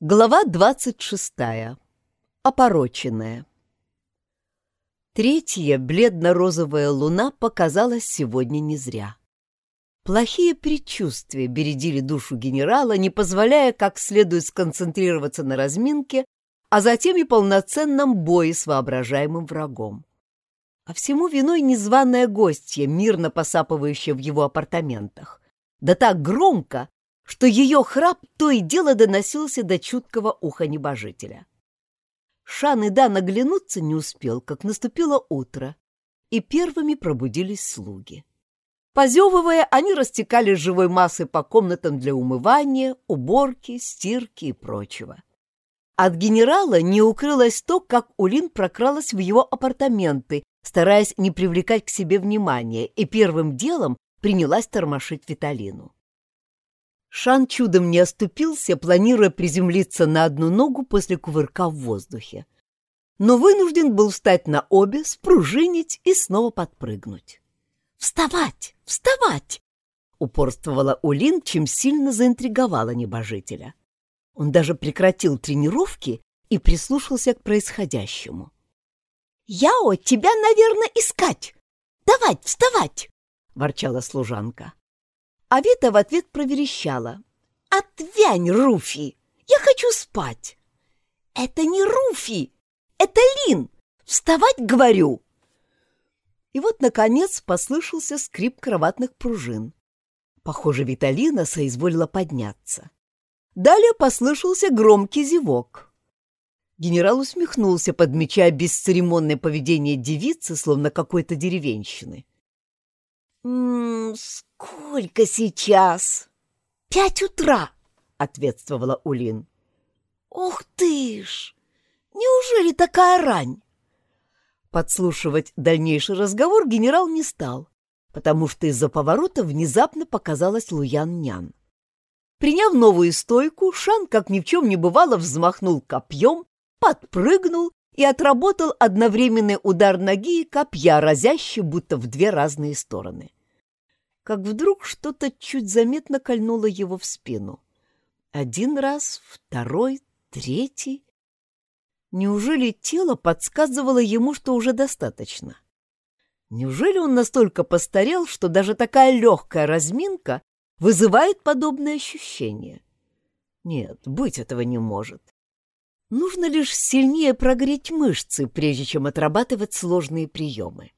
Глава двадцать шестая. Опороченная. Третья бледно-розовая луна показалась сегодня не зря. Плохие предчувствия бередили душу генерала, не позволяя как следует сконцентрироваться на разминке, а затем и полноценном бое с воображаемым врагом. А всему виной незваная гостья, мирно посапывающая в его апартаментах. Да так громко, что ее храп то и дело доносился до чуткого уха небожителя. Шан и Дан оглянуться не успел, как наступило утро, и первыми пробудились слуги. Позевывая, они растекались живой массой по комнатам для умывания, уборки, стирки и прочего. От генерала не укрылось то, как Улин прокралась в его апартаменты, стараясь не привлекать к себе внимания, и первым делом принялась тормошить Виталину. Шан чудом не оступился, планируя приземлиться на одну ногу после кувырка в воздухе. Но вынужден был встать на обе, спружинить и снова подпрыгнуть. «Вставать! Вставать!» — упорствовала Улин, чем сильно заинтриговала небожителя. Он даже прекратил тренировки и прислушался к происходящему. «Яо, тебя, наверное, искать! Давай, вставать!» — ворчала служанка. А Вита в ответ проверещала. «Отвянь, Руфи! Я хочу спать!» «Это не Руфи! Это Лин! Вставать, говорю!» И вот, наконец, послышался скрип кроватных пружин. Похоже, Виталина соизволила подняться. Далее послышался громкий зевок. Генерал усмехнулся, подмечая бесцеремонное поведение девицы, словно какой-то деревенщины. «М -м, «Сколько сейчас?» «Пять утра», — ответствовала Улин. «Ух ты ж! Неужели такая рань?» Подслушивать дальнейший разговор генерал не стал, потому что из-за поворота внезапно показалась Луян-нян. Приняв новую стойку, Шан, как ни в чем не бывало, взмахнул копьем, подпрыгнул и отработал одновременный удар ноги и копья, разящий будто в две разные стороны как вдруг что-то чуть заметно кольнуло его в спину. Один раз, второй, третий. Неужели тело подсказывало ему, что уже достаточно? Неужели он настолько постарел, что даже такая легкая разминка вызывает подобное ощущение? Нет, быть этого не может. Нужно лишь сильнее прогреть мышцы, прежде чем отрабатывать сложные приемы.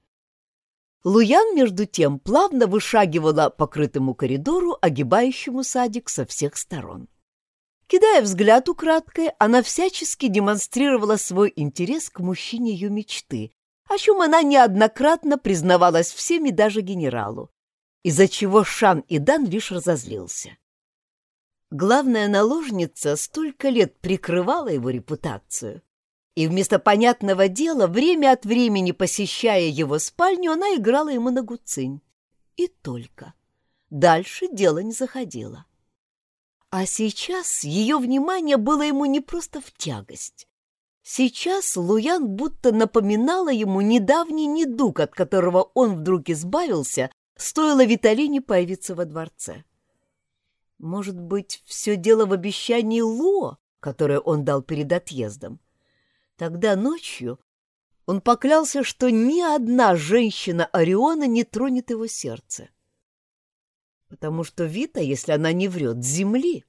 Луян, между тем, плавно вышагивала по крытому коридору, огибающему садик со всех сторон. Кидая взгляд украдкой, она всячески демонстрировала свой интерес к мужчине ее мечты, о чем она неоднократно признавалась всеми, даже генералу, из-за чего Шан и Дан лишь разозлился. Главная наложница столько лет прикрывала его репутацию, и вместо понятного дела, время от времени посещая его спальню, она играла ему на гуцинь. И только. Дальше дело не заходило. А сейчас ее внимание было ему не просто в тягость. Сейчас Луян будто напоминала ему недавний недуг, от которого он вдруг избавился, стоило Виталине появиться во дворце. Может быть, все дело в обещании Ло, которое он дал перед отъездом? Тогда ночью он поклялся, что ни одна женщина Ориона не тронет его сердце. Потому что Вита, если она не врет, земли,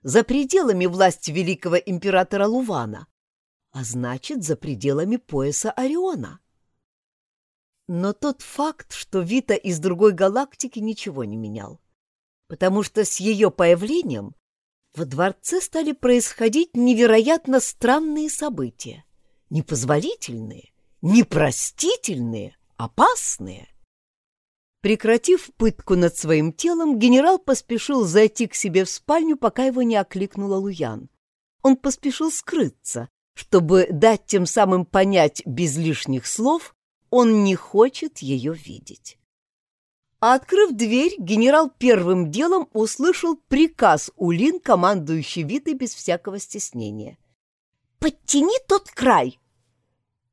за пределами власти великого императора Лувана, а значит, за пределами пояса Ориона. Но тот факт, что Вита из другой галактики ничего не менял, потому что с ее появлением во дворце стали происходить невероятно странные события. Непозволительные, непростительные, опасные. Прекратив пытку над своим телом, генерал поспешил зайти к себе в спальню, пока его не окликнула Луян. Он поспешил скрыться, чтобы дать тем самым понять без лишних слов, он не хочет ее видеть. А открыв дверь, генерал первым делом услышал приказ Улин, командующий Витой без всякого стеснения. «Подтяни тот край!»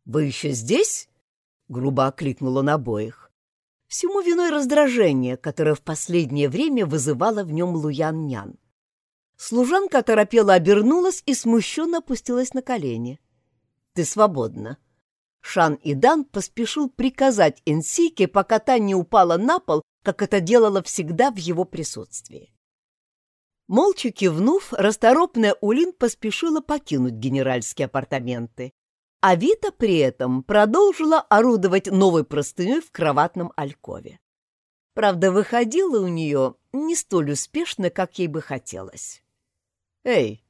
«Вы еще здесь?» — грубо окликнул он обоих. Всему виной раздражение, которое в последнее время вызывало в нем Луян-нян. Служанка торопела обернулась и смущенно опустилась на колени. «Ты свободна». Шан и Дан поспешил приказать Энсике, пока та не упала на пол, как это делала всегда в его присутствии. Молча кивнув, расторопная Улин поспешила покинуть генеральские апартаменты, а Вита при этом продолжила орудовать новой простыней в кроватном алькове. Правда, выходила у нее не столь успешно, как ей бы хотелось. «Эй!»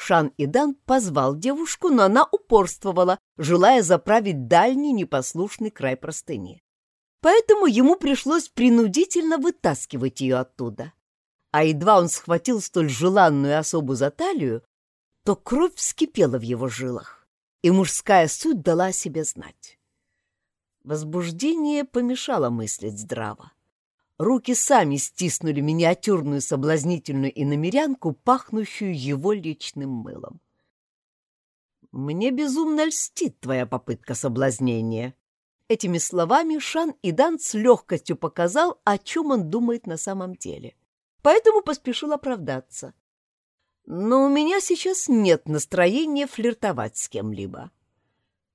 Шан Идан позвал девушку, но она упорствовала, желая заправить дальний непослушный край простыни. Поэтому ему пришлось принудительно вытаскивать ее оттуда. А едва он схватил столь желанную особу за талию, то кровь вскипела в его жилах, и мужская суть дала о себе знать. Возбуждение помешало мыслить здраво. Руки сами стиснули миниатюрную соблазнительную иномерянку, пахнущую его личным мылом. «Мне безумно льстит твоя попытка соблазнения». Этими словами Шан Идан с легкостью показал, о чем он думает на самом деле. Поэтому поспешил оправдаться. «Но у меня сейчас нет настроения флиртовать с кем-либо».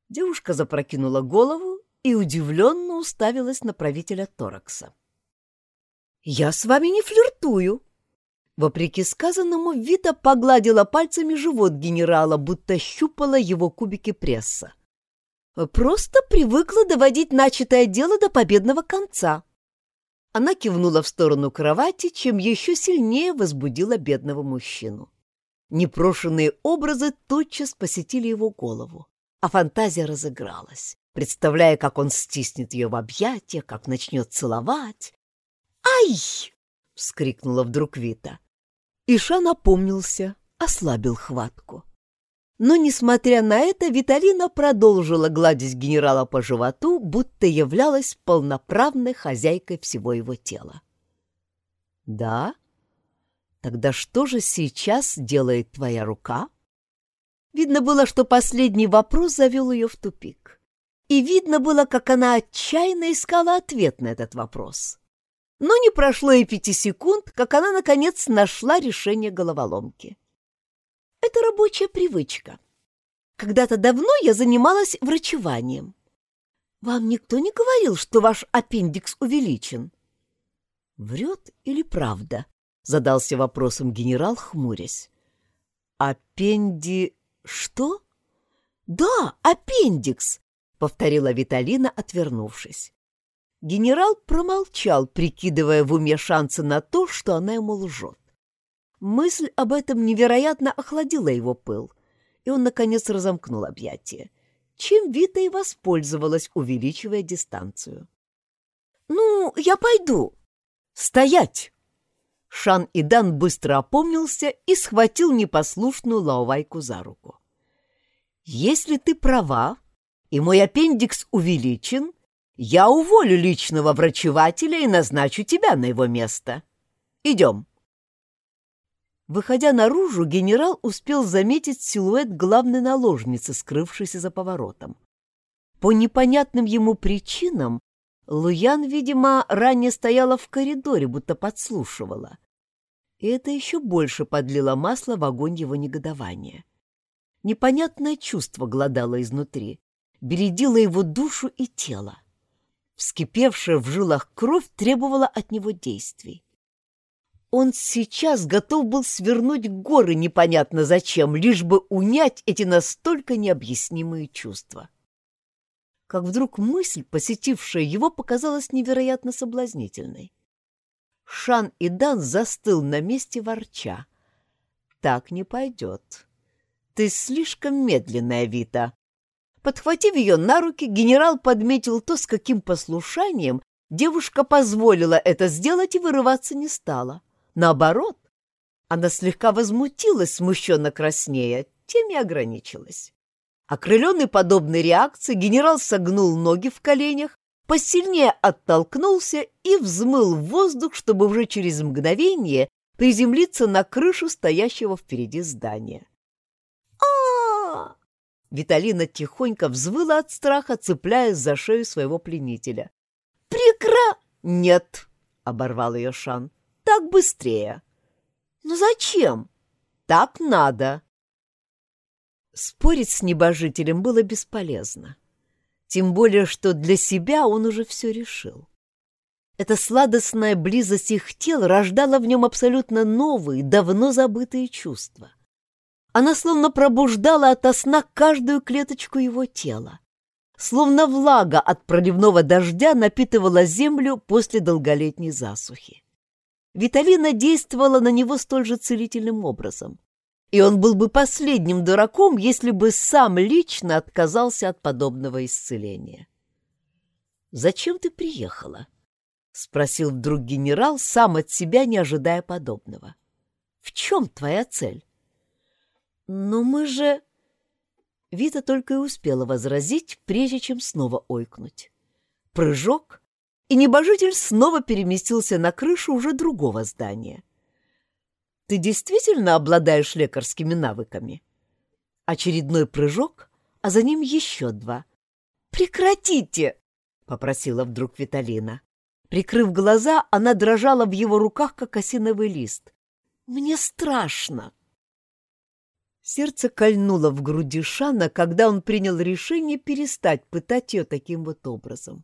Девушка запрокинула голову и удивленно уставилась на правителя Торакса. «Я с вами не флиртую!» Вопреки сказанному, Вита погладила пальцами живот генерала, будто щупала его кубики пресса. «Просто привыкла доводить начатое дело до победного конца». Она кивнула в сторону кровати, чем еще сильнее возбудила бедного мужчину. Непрошенные образы тотчас посетили его голову, а фантазия разыгралась, представляя, как он стиснет ее в объятиях, как начнет целовать, «Ай!» — вскрикнула вдруг Вита. Иша напомнился, ослабил хватку. Но, несмотря на это, Виталина продолжила гладить генерала по животу, будто являлась полноправной хозяйкой всего его тела. «Да? Тогда что же сейчас делает твоя рука?» Видно было, что последний вопрос завел ее в тупик. И видно было, как она отчаянно искала ответ на этот вопрос. Но не прошло и пяти секунд, как она, наконец, нашла решение головоломки. Это рабочая привычка. Когда-то давно я занималась врачеванием. Вам никто не говорил, что ваш аппендикс увеличен? Врет или правда? Задался вопросом генерал, хмурясь. Аппенди... что? Да, аппендикс, повторила Виталина, отвернувшись. Генерал промолчал, прикидывая в уме шансы на то, что она ему лжет. Мысль об этом невероятно охладила его пыл, и он, наконец, разомкнул объятия, чем Вита и воспользовалась, увеличивая дистанцию. «Ну, я пойду!» «Стоять!» Шан Идан быстро опомнился и схватил непослушную Лаовайку за руку. «Если ты права, и мой аппендикс увеличен, я уволю личного врачевателя и назначу тебя на его место. Идем. Выходя наружу, генерал успел заметить силуэт главной наложницы, скрывшейся за поворотом. По непонятным ему причинам Луян, видимо, ранее стояла в коридоре, будто подслушивала. И это еще больше подлило масло в огонь его негодования. Непонятное чувство глодало изнутри, бередило его душу и тело. Вскипевшая в жилах кровь требовала от него действий. Он сейчас готов был свернуть горы непонятно зачем, лишь бы унять эти настолько необъяснимые чувства. Как вдруг мысль, посетившая его, показалась невероятно соблазнительной. Шан и Дан застыл на месте ворча. «Так не пойдет. Ты слишком медленная, Вита. Подхватив ее на руки, генерал подметил то, с каким послушанием девушка позволила это сделать и вырываться не стала. Наоборот, она слегка возмутилась, смущенно краснея, тем и ограничилась. Окрыленный подобной реакцией, генерал согнул ноги в коленях, посильнее оттолкнулся и взмыл в воздух, чтобы уже через мгновение приземлиться на крышу стоящего впереди здания. Виталина тихонько взвыла от страха, цепляясь за шею своего пленителя. «Прекра...» «Нет!» — оборвал ее Шан. «Так быстрее!» «Но зачем?» так надо. Спорить с небожителем было бесполезно. Тем более, что для себя он уже все решил. Эта сладостная близость их тел рождала в нем абсолютно новые, давно забытые чувства. Она словно пробуждала ото сна каждую клеточку его тела. Словно влага от проливного дождя напитывала землю после долголетней засухи. Виталина действовала на него столь же целительным образом. И он был бы последним дураком, если бы сам лично отказался от подобного исцеления. «Зачем ты приехала?» — спросил вдруг генерал, сам от себя не ожидая подобного. «В чем твоя цель?» «Но мы же...» Вита только и успела возразить, прежде чем снова ойкнуть. Прыжок, и небожитель снова переместился на крышу уже другого здания. «Ты действительно обладаешь лекарскими навыками?» Очередной прыжок, а за ним еще два. «Прекратите!» — попросила вдруг Виталина. Прикрыв глаза, она дрожала в его руках, как осиновый лист. «Мне страшно!» Сердце кольнуло в груди Шана, когда он принял решение перестать пытать ее таким вот образом.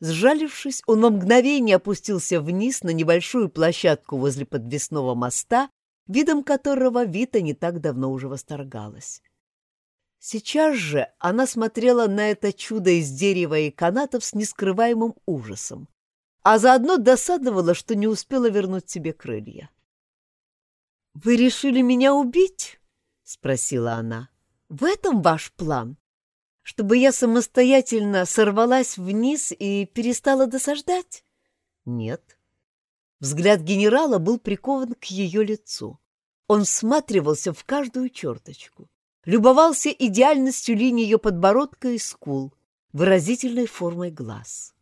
Сжалившись, он во мгновение опустился вниз на небольшую площадку возле подвесного моста, видом которого Вита не так давно уже восторгалась. Сейчас же она смотрела на это чудо из дерева и канатов с нескрываемым ужасом, а заодно досадовала, что не успела вернуть себе крылья. «Вы решили меня убить?» — спросила она. «В этом ваш план? Чтобы я самостоятельно сорвалась вниз и перестала досаждать?» «Нет». Взгляд генерала был прикован к ее лицу. Он всматривался в каждую черточку, любовался идеальностью линии ее подбородка и скул, выразительной формой глаз.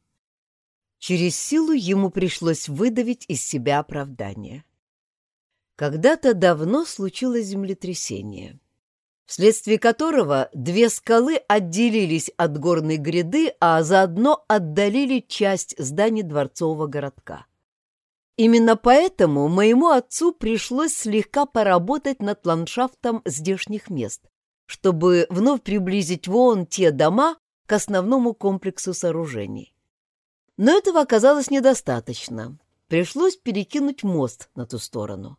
Через силу ему пришлось выдавить из себя оправдание. Когда-то давно случилось землетрясение, вследствие которого две скалы отделились от горной гряды, а заодно отдалили часть зданий дворцового городка. Именно поэтому моему отцу пришлось слегка поработать над ландшафтом здешних мест, чтобы вновь приблизить вон те дома к основному комплексу сооружений. Но этого оказалось недостаточно. Пришлось перекинуть мост на ту сторону.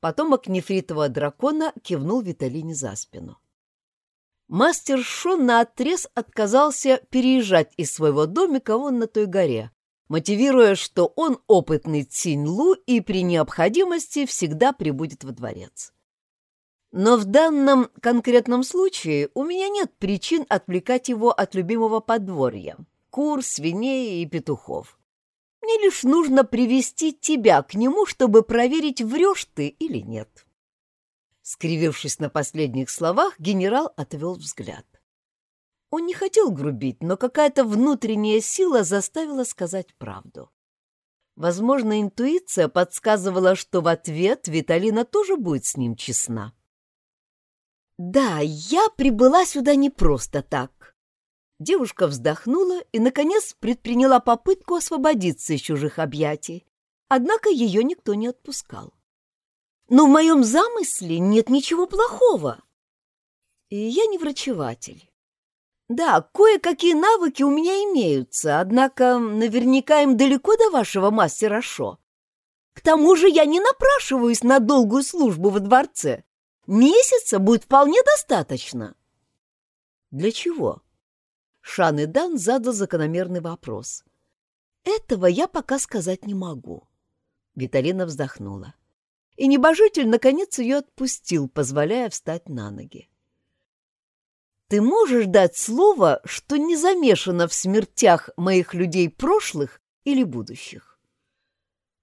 Потомок нефритового дракона кивнул Виталине за спину. Мастер Шон наотрез отказался переезжать из своего домика вон на той горе, мотивируя, что он опытный Цинь-Лу и при необходимости всегда прибудет во дворец. Но в данном конкретном случае у меня нет причин отвлекать его от любимого подворья — кур, свиней и петухов. Мне лишь нужно привести тебя к нему, чтобы проверить, врешь ты или нет. Скривившись на последних словах, генерал отвел взгляд. Он не хотел грубить, но какая-то внутренняя сила заставила сказать правду. Возможно, интуиция подсказывала, что в ответ Виталина тоже будет с ним честна. «Да, я прибыла сюда не просто так. Девушка вздохнула и, наконец, предприняла попытку освободиться из чужих объятий. Однако ее никто не отпускал. Но в моем замысле нет ничего плохого. И я не врачеватель. Да, кое-какие навыки у меня имеются, однако наверняка им далеко до вашего мастера Шо. К тому же я не напрашиваюсь на долгую службу во дворце. Месяца будет вполне достаточно. Для чего? Шан и Дан задал закономерный вопрос. «Этого я пока сказать не могу». Виталина вздохнула. И небожитель, наконец, ее отпустил, позволяя встать на ноги. «Ты можешь дать слово, что не замешано в смертях моих людей прошлых или будущих?»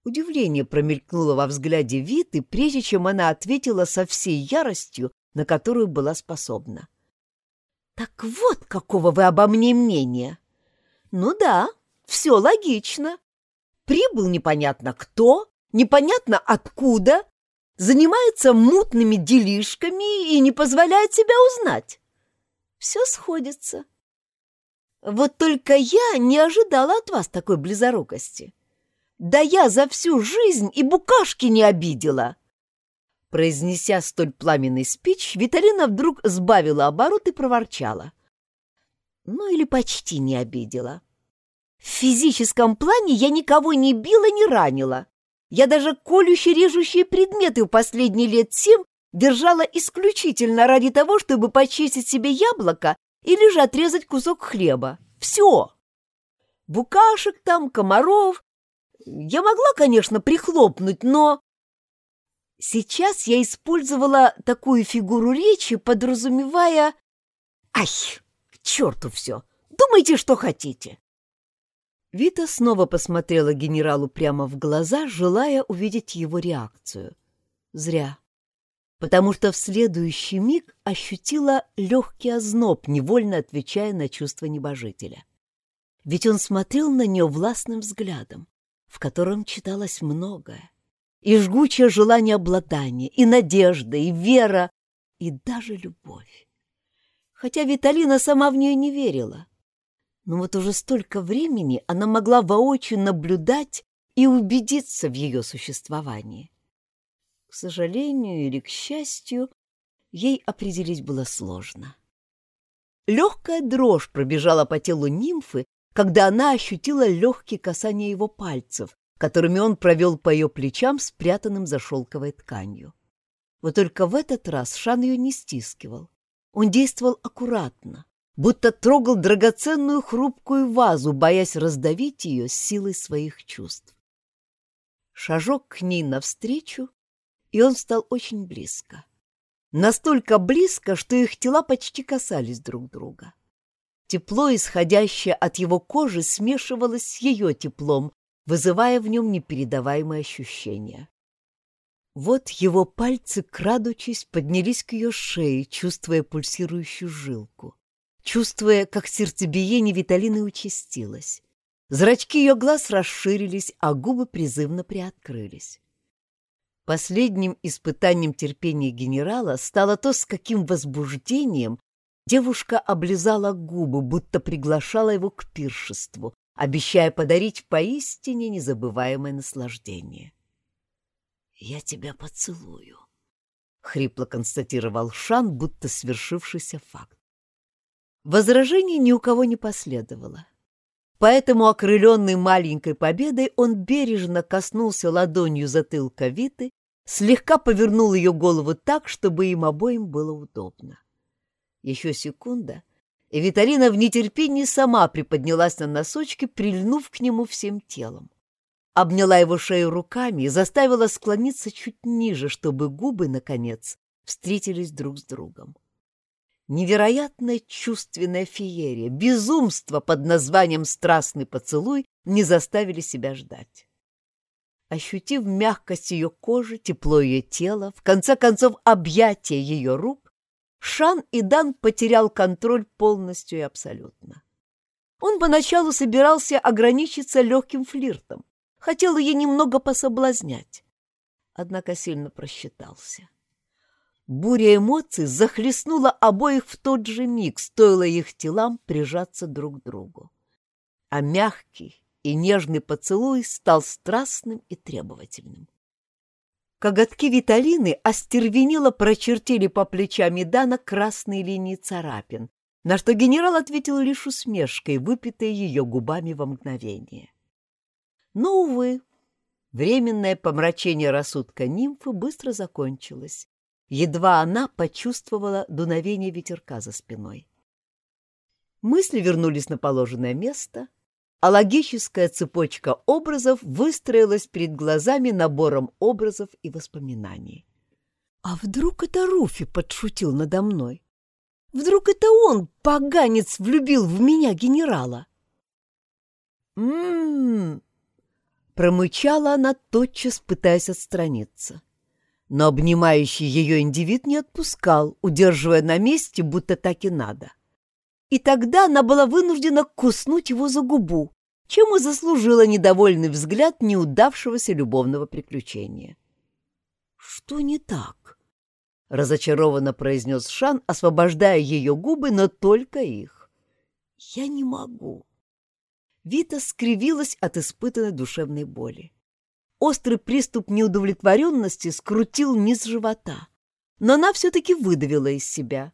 Удивление промелькнуло во взгляде Виты, прежде чем она ответила со всей яростью, на которую была способна. «Так вот какого вы обо мне мнения!» «Ну да, все логично. Прибыл непонятно кто, непонятно откуда, занимается мутными делишками и не позволяет себя узнать. Все сходится. Вот только я не ожидала от вас такой близорукости. Да я за всю жизнь и букашки не обидела!» Произнеся столь пламенный спич, Виталина вдруг сбавила оборот и проворчала. Ну или почти не обидела. В физическом плане я никого не била, не ранила. Я даже колюще-режущие предметы в последние лет семь держала исключительно ради того, чтобы почистить себе яблоко или же отрезать кусок хлеба. Все. Букашек там, комаров. Я могла, конечно, прихлопнуть, но... Сейчас я использовала такую фигуру речи, подразумевая... Ай, к черту все! Думайте, что хотите. Вита снова посмотрела генералу прямо в глаза, желая увидеть его реакцию. Зря. Потому что в следующий миг ощутила легкий озноб, невольно отвечая на чувство небожителя. Ведь он смотрел на нее властным взглядом, в котором читалось многое. И жгучее желание обладания, и надежда, и вера, и даже любовь. Хотя Виталина сама в нее не верила — но вот уже столько времени она могла воочию наблюдать и убедиться в ее существовании. К сожалению или к счастью, ей определить было сложно. Легкая дрожь пробежала по телу нимфы, когда она ощутила легкие касания его пальцев, которыми он провел по ее плечам, спрятанным за шелковой тканью. Вот только в этот раз Шан ее не стискивал. Он действовал аккуратно, будто трогал драгоценную хрупкую вазу, боясь раздавить ее силой своих чувств. Шажок к ней навстречу, и он стал очень близко. Настолько близко, что их тела почти касались друг друга. Тепло, исходящее от его кожи, смешивалось с ее теплом, вызывая в нем непередаваемые ощущения. Вот его пальцы, крадучись, поднялись к ее шее, чувствуя пульсирующую жилку чувствуя, как сердцебиение Виталины участилось. Зрачки ее глаз расширились, а губы призывно приоткрылись. Последним испытанием терпения генерала стало то, с каким возбуждением девушка облизала губы, будто приглашала его к пиршеству, обещая подарить поистине незабываемое наслаждение. «Я тебя поцелую», — хрипло констатировал Шан, будто свершившийся факт. Возражений ни у кого не последовало. Поэтому, окрыленный маленькой победой, он бережно коснулся ладонью затылка Виты, слегка повернул ее голову так, чтобы им обоим было удобно. Еще секунда, и Виталина в нетерпении сама приподнялась на носочки, прильнув к нему всем телом. Обняла его шею руками и заставила склониться чуть ниже, чтобы губы, наконец, встретились друг с другом. Невероятная чувственная феерия, безумство под названием «страстный поцелуй» не заставили себя ждать. Ощутив мягкость ее кожи, тепло ее тела, в конце концов объятия ее рук, Шан и Дан потерял контроль полностью и абсолютно. Он поначалу собирался ограничиться легким флиртом, хотел ее немного пособлазнять, однако сильно просчитался. Буря эмоций захлестнула обоих в тот же миг, стоило их телам прижаться друг к другу. А мягкий и нежный поцелуй стал страстным и требовательным. Коготки Виталины остервенело прочертили по плечам Медана красные линии царапин, на что генерал ответил лишь усмешкой, выпитой ее губами во мгновение. Но, увы, временное помрачение рассудка нимфы быстро закончилось, Едва она почувствовала дуновение ветерка за спиной. Мысли вернулись на положенное место, а логическая цепочка образов выстроилась перед глазами набором образов и воспоминаний. А вдруг это Руфи подшутил надо мной? Вдруг это он, поганец, влюбил в меня генерала? «М-м-м!» Промычала она, тотчас пытаясь отстраниться. Но обнимающий ее индивид не отпускал, удерживая на месте, будто так и надо. И тогда она была вынуждена куснуть его за губу, чем и заслужила недовольный взгляд неудавшегося любовного приключения. «Что не так?» — разочарованно произнес Шан, освобождая ее губы, но только их. «Я не могу». Вита скривилась от испытанной душевной боли. Острый приступ неудовлетворенности скрутил низ живота, но она все-таки выдавила из себя.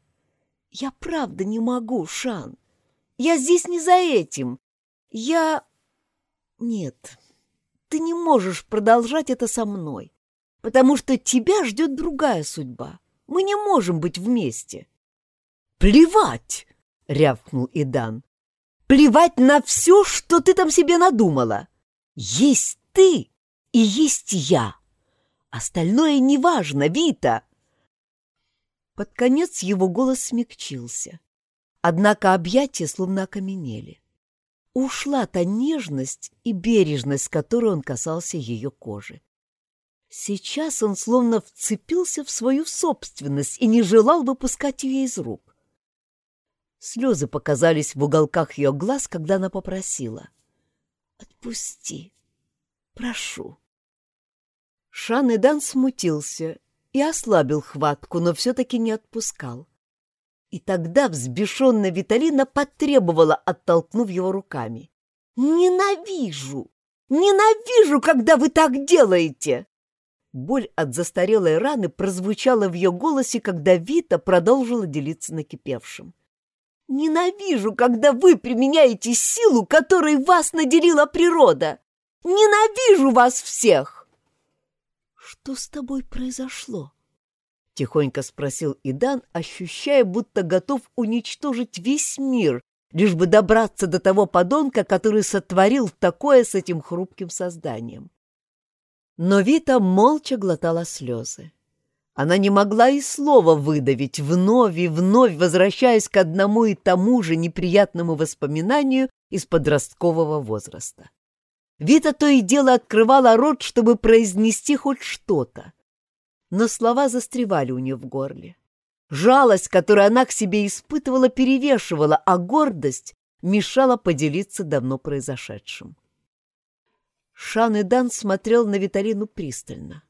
«Я правда не могу, Шан. Я здесь не за этим. Я... Нет, ты не можешь продолжать это со мной, потому что тебя ждет другая судьба. Мы не можем быть вместе». «Плевать!» — рявкнул Идан. «Плевать на все, что ты там себе надумала. Есть ты и есть я. Остальное неважно, Вита!» Под конец его голос смягчился. Однако объятия словно окаменели. Ушла та нежность и бережность, с которой он касался ее кожи. Сейчас он словно вцепился в свою собственность и не желал выпускать ее из рук. Слезы показались в уголках ее глаз, когда она попросила. «Отпусти, прошу». Шан Идан смутился и ослабил хватку, но все-таки не отпускал. И тогда взбешенная Виталина потребовала, оттолкнув его руками. «Ненавижу! Ненавижу, когда вы так делаете!» Боль от застарелой раны прозвучала в ее голосе, когда Вита продолжила делиться накипевшим. Ненавижу, когда вы применяете силу, которой вас наделила природа. Ненавижу вас всех. Что с тобой произошло? Тихонько спросил Идан, ощущая, будто готов уничтожить весь мир, лишь бы добраться до того подонка, который сотворил такое с этим хрупким созданием. Но Вита молча глотала слезы. Она не могла и слова выдавить, вновь и вновь возвращаясь к одному и тому же неприятному воспоминанию из подросткового возраста. Вита то и дело открывала рот, чтобы произнести хоть что-то. Но слова застревали у нее в горле. Жалость, которую она к себе испытывала, перевешивала, а гордость мешала поделиться давно произошедшим. Шан и Дан смотрел на Виталину пристально.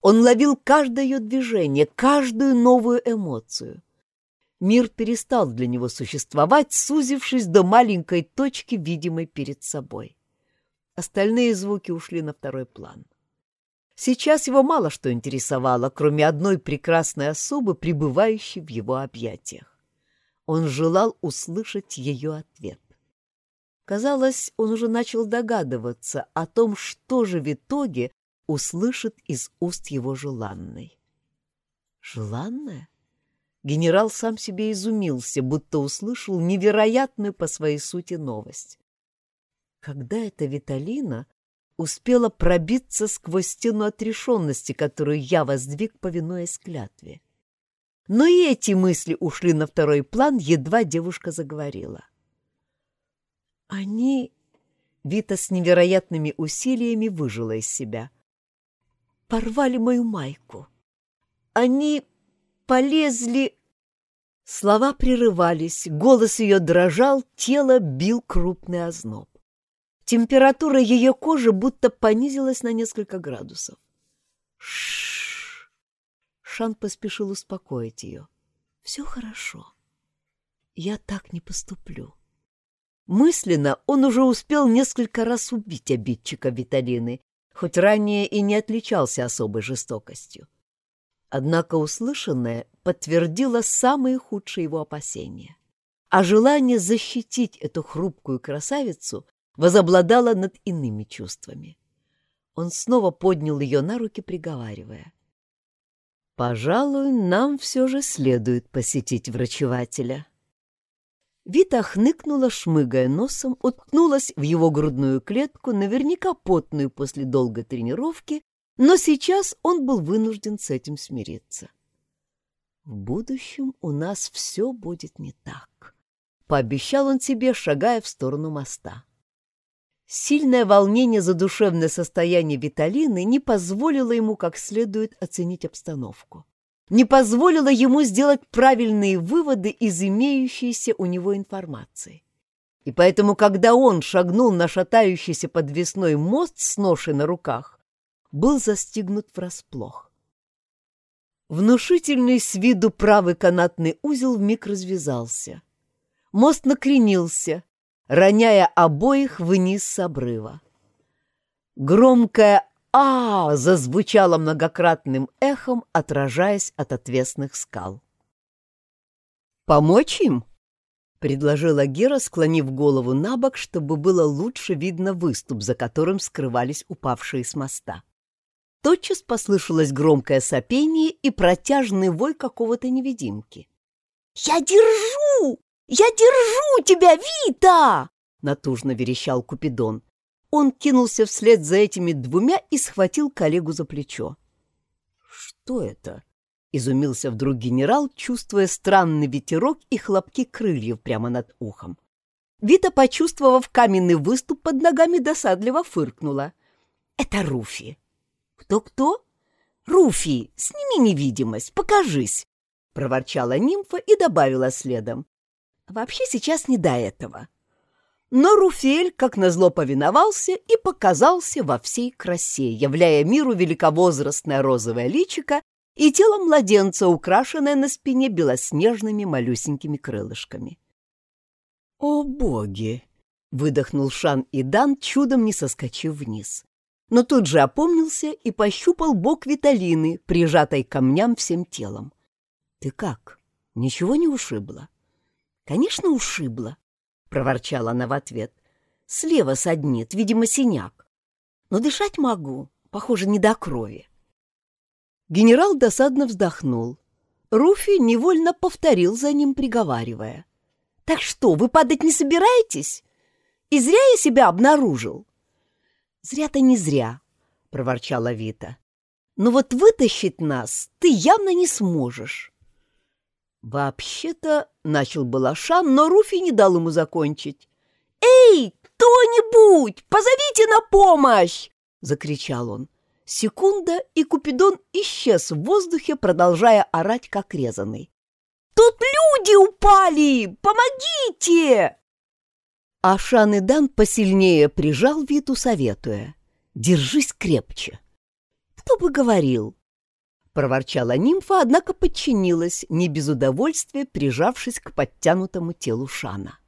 Он ловил каждое ее движение, каждую новую эмоцию. Мир перестал для него существовать, сузившись до маленькой точки, видимой перед собой. Остальные звуки ушли на второй план. Сейчас его мало что интересовало, кроме одной прекрасной особы, пребывающей в его объятиях. Он желал услышать ее ответ. Казалось, он уже начал догадываться о том, что же в итоге услышит из уст его желанной. Желанная? Генерал сам себе изумился, будто услышал невероятную по своей сути новость. Когда эта Виталина успела пробиться сквозь стену отрешенности, которую я воздвиг, повинуясь клятве? Но и эти мысли ушли на второй план, едва девушка заговорила. Они... Вита с невероятными усилиями выжила из себя — порвали мою майку. Они полезли... Слова прерывались, голос ее дрожал, тело бил крупный озноб. Температура ее кожи будто понизилась на несколько градусов. Шш! Шан поспешил успокоить ее. Все хорошо. Я так не поступлю. Мысленно он уже успел несколько раз убить обидчика Виталины хоть ранее и не отличался особой жестокостью. Однако услышанное подтвердило самые худшие его опасения. А желание защитить эту хрупкую красавицу возобладало над иными чувствами. Он снова поднял ее на руки, приговаривая. «Пожалуй, нам все же следует посетить врачевателя». Вита хныкнула, шмыгая носом, уткнулась в его грудную клетку, наверняка потную после долгой тренировки, но сейчас он был вынужден с этим смириться. «В будущем у нас все будет не так», — пообещал он себе, шагая в сторону моста. Сильное волнение за душевное состояние Виталины не позволило ему как следует оценить обстановку не позволила ему сделать правильные выводы из имеющейся у него информации. И поэтому, когда он шагнул на шатающийся подвесной мост с ношей на руках, был застигнут врасплох. Внушительный с виду правый канатный узел вмиг развязался. Мост накренился, роняя обоих вниз с обрыва. Громкое «А!» зазвучало многократным эхом, отражаясь от отвесных скал. «Помочь им?» — предложила Гера, склонив голову на бок, чтобы было лучше видно выступ, за которым скрывались упавшие с моста. Тотчас послышалось громкое сопение и протяжный вой какого-то невидимки. «Я держу! Я держу тебя, Вита!» — натужно верещал Купидон. Он кинулся вслед за этими двумя и схватил коллегу за плечо. «Что это?» — изумился вдруг генерал, чувствуя странный ветерок и хлопки крыльев прямо над ухом. Вита, почувствовав каменный выступ под ногами, досадливо фыркнула. «Это Руфи». «Кто-кто?» «Руфи, сними невидимость, покажись!» — проворчала нимфа и добавила следом. «Вообще сейчас не до этого». Но Руфель, как назло, повиновался и показался во всей красе, являя миру великовозрастное розовое личико и тело младенца, украшенное на спине белоснежными малюсенькими крылышками. «О, боги!» — выдохнул Шан и Дан, чудом не соскочив вниз. Но тут же опомнился и пощупал бок Виталины, прижатой камням всем телом. «Ты как? Ничего не ушибло?» «Конечно, ушибло!» — проворчала она в ответ. «Слева саднит, видимо, синяк. Но дышать могу, похоже, не до крови». Генерал досадно вздохнул. Руфи невольно повторил за ним, приговаривая. «Так что, вы падать не собираетесь? И зря я себя обнаружил?» «Зря-то не зря», — проворчала Вита. «Но вот вытащить нас ты явно не сможешь». «Вообще-то...» — начал Балашан, но Руфи не дал ему закончить. «Эй, кто-нибудь, позовите на помощь!» — закричал он. Секунда, и Купидон исчез в воздухе, продолжая орать, как резанный. «Тут люди упали! Помогите!» Ашан и Дан посильнее прижал Виту, советуя. «Держись крепче!» «Кто бы говорил?» Проворчала нимфа, однако подчинилась, не без удовольствия прижавшись к подтянутому телу Шана.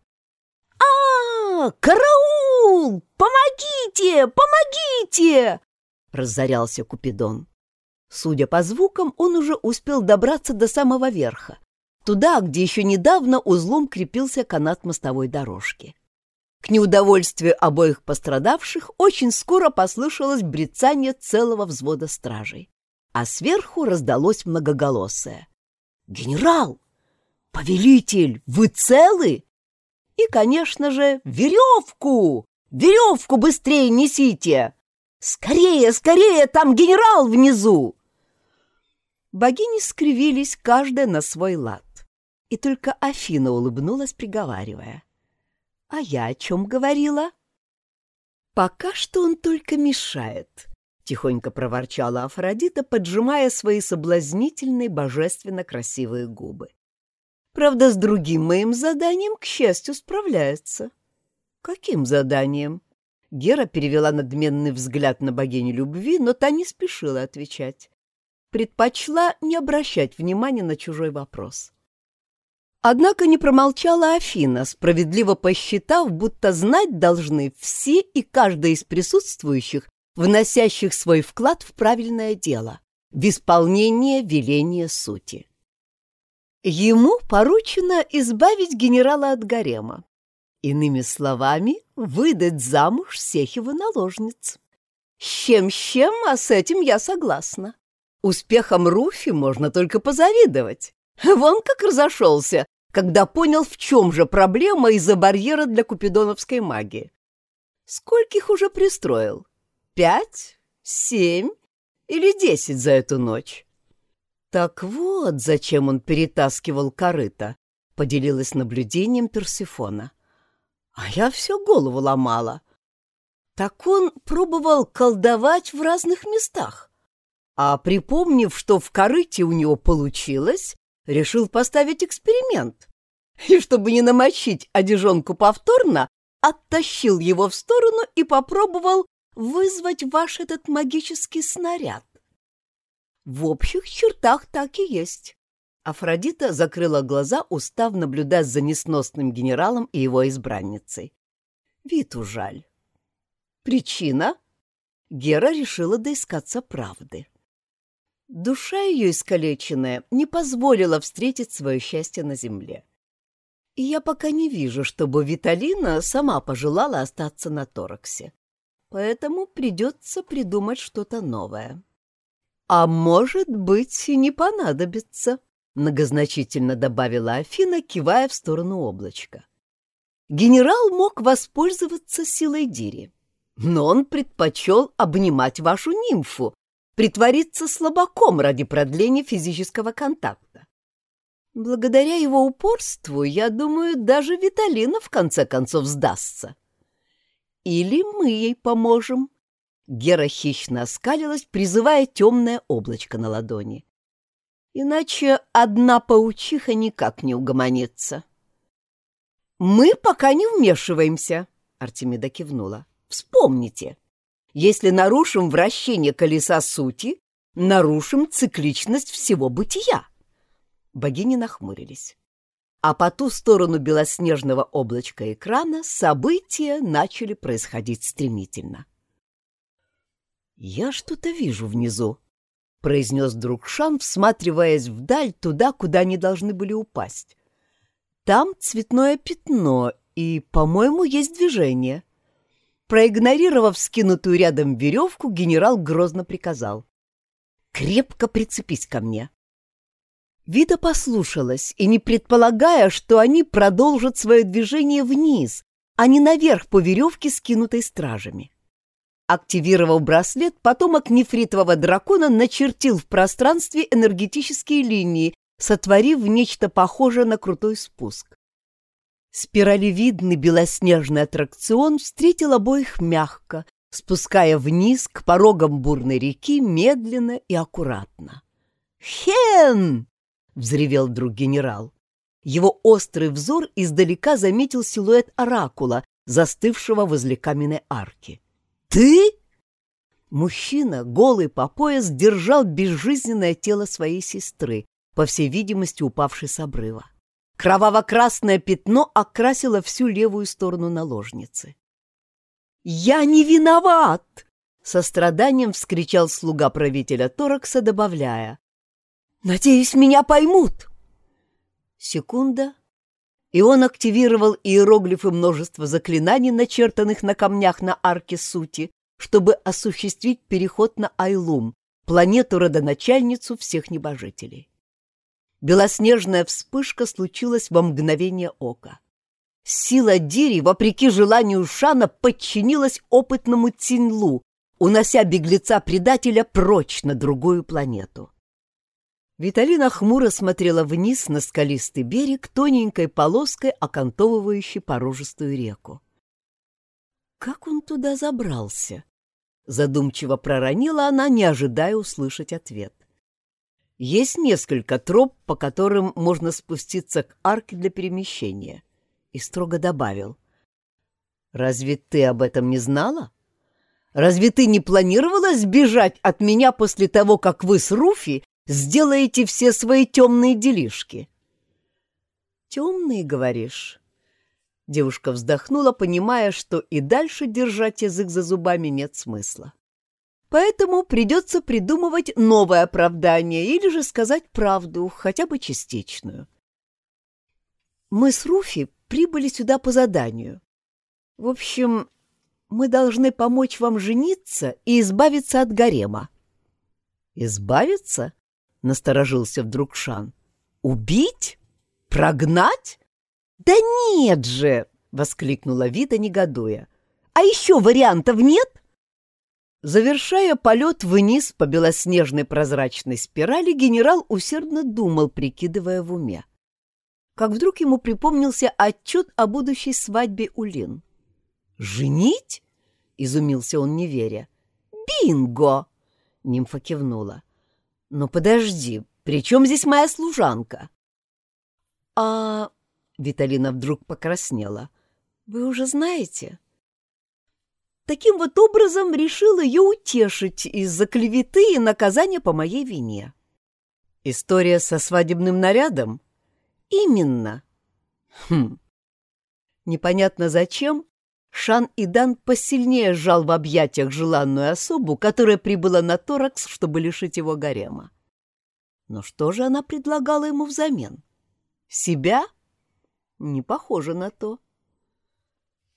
а, Караул! Помогите! Помогите!» — разорялся Купидон. Судя по звукам, он уже успел добраться до самого верха, туда, где еще недавно узлом крепился канат мостовой дорожки. К неудовольствию обоих пострадавших очень скоро послышалось брецание целого взвода стражей а сверху раздалось многоголосое. «Генерал! Повелитель! Вы целы?» И, конечно же, веревку! Веревку быстрее несите! Скорее, скорее, там генерал внизу! Богини скривились, каждая на свой лад. И только Афина улыбнулась, приговаривая. «А я о чем говорила?» «Пока что он только мешает», тихонько проворчала Афродита, поджимая свои соблазнительные, божественно красивые губы. Правда, с другим моим заданием, к счастью, справляется. Каким заданием? Гера перевела надменный взгляд на богиню любви, но та не спешила отвечать. Предпочла не обращать внимания на чужой вопрос. Однако не промолчала Афина, справедливо посчитав, будто знать должны все и каждый из присутствующих вносящих свой вклад в правильное дело, в исполнение веления сути. Ему поручено избавить генерала от гарема, иными словами, выдать замуж всех его наложниц. С чем-с чем, а с этим я согласна. Успехом Руфи можно только позавидовать. Вон как разошелся, когда понял, в чем же проблема из-за барьера для купидоновской магии. Скольких уже пристроил? Пять? Семь? Или десять за эту ночь? Так вот, зачем он перетаскивал корыто, поделилась наблюдением Персифона. А я все голову ломала. Так он пробовал колдовать в разных местах. А припомнив, что в корыте у него получилось, решил поставить эксперимент. И чтобы не намочить одежонку повторно, оттащил его в сторону и попробовал вызвать ваш этот магический снаряд? В общих чертах так и есть. Афродита закрыла глаза, устав наблюдать за несносным генералом и его избранницей. Вид жаль. Причина? Гера решила доискаться правды. Душа ее искалеченная не позволила встретить свое счастье на земле. И я пока не вижу, чтобы Виталина сама пожелала остаться на Тораксе. Поэтому придется придумать что-то новое. А может быть, и не понадобится, многозначительно добавила Афина, кивая в сторону облачка. Генерал мог воспользоваться силой Дири, но он предпочел обнимать вашу нимфу, притвориться слабаком ради продления физического контакта. Благодаря его упорству, я думаю, даже Виталина в конце концов сдастся. Или мы ей поможем. Гера хищно оскалилась, призывая темное облачко на ладони. Иначе одна паучиха никак не угомонится. «Мы пока не вмешиваемся», — Артемида кивнула. «Вспомните, если нарушим вращение колеса сути, нарушим цикличность всего бытия. Богини нахмурились. А по ту сторону белоснежного облачка экрана события начали происходить стремительно. «Я что-то вижу внизу», — произнес друг Шан, всматриваясь вдаль туда, куда они должны были упасть. «Там цветное пятно, и, по-моему, есть движение». Проигнорировав скинутую рядом веревку, генерал грозно приказал. «Крепко прицепись ко мне». Вида послушалась и, не предполагая, что они продолжат свое движение вниз, а не наверх по веревке, скинутой стражами. Активировав браслет, потомок нефритового дракона начертил в пространстве энергетические линии, сотворив нечто похожее на крутой спуск. Спиралевидный белоснежный аттракцион встретил обоих мягко, спуская вниз к порогам бурной реки медленно и аккуратно. «Хен!» — взревел друг генерал. Его острый взор издалека заметил силуэт оракула, застывшего возле каменной арки. «Ты?» Мужчина, голый по пояс, держал безжизненное тело своей сестры, по всей видимости, упавшей с обрыва. Кроваво-красное пятно окрасило всю левую сторону наложницы. «Я не виноват!» — со страданием вскричал слуга правителя Торакса, добавляя. «Надеюсь, меня поймут!» Секунда, и он активировал иероглифы множества заклинаний, начертанных на камнях на арке сути, чтобы осуществить переход на Айлум, планету-родоначальницу всех небожителей. Белоснежная вспышка случилась во мгновение ока. Сила Дири, вопреки желанию Шана, подчинилась опытному Цинлу, унося беглеца-предателя прочь на другую планету. Виталина хмуро смотрела вниз на скалистый берег, тоненькой полоской окантовывающей порожистую реку. «Как он туда забрался?» Задумчиво проронила она, не ожидая услышать ответ. Есть несколько троп, по которым можно спуститься к арке для перемещения. И строго добавил. «Разве ты об этом не знала? Разве ты не планировала сбежать от меня после того, как вы с Руфи сделаете все свои темные делишки?» «Темные, говоришь?» Девушка вздохнула, понимая, что и дальше держать язык за зубами нет смысла. Поэтому придется придумывать новое оправдание или же сказать правду, хотя бы частичную. Мы с Руфи прибыли сюда по заданию. В общем, мы должны помочь вам жениться и избавиться от гарема. Избавиться? Насторожился вдруг Шан. Убить? Прогнать? Да нет же! Воскликнула Вита, негодуя. А еще вариантов нет? Завершая полет вниз по белоснежной прозрачной спирали, генерал усердно думал, прикидывая в уме. Как вдруг ему припомнился отчет о будущей свадьбе Улин. «Женить?» — изумился он, не веря. «Бинго!» — нимфа кивнула. «Но подожди, при чем здесь моя служанка?» «А...» — Виталина вдруг покраснела. «Вы уже знаете?» Таким вот образом решил ее утешить из-за клеветы и наказания по моей вине. История со свадебным нарядом? Именно. Хм. Непонятно зачем, Шан Идан посильнее сжал в объятиях желанную особу, которая прибыла на Торакс, чтобы лишить его гарема. Но что же она предлагала ему взамен? Себя? Не похоже на то.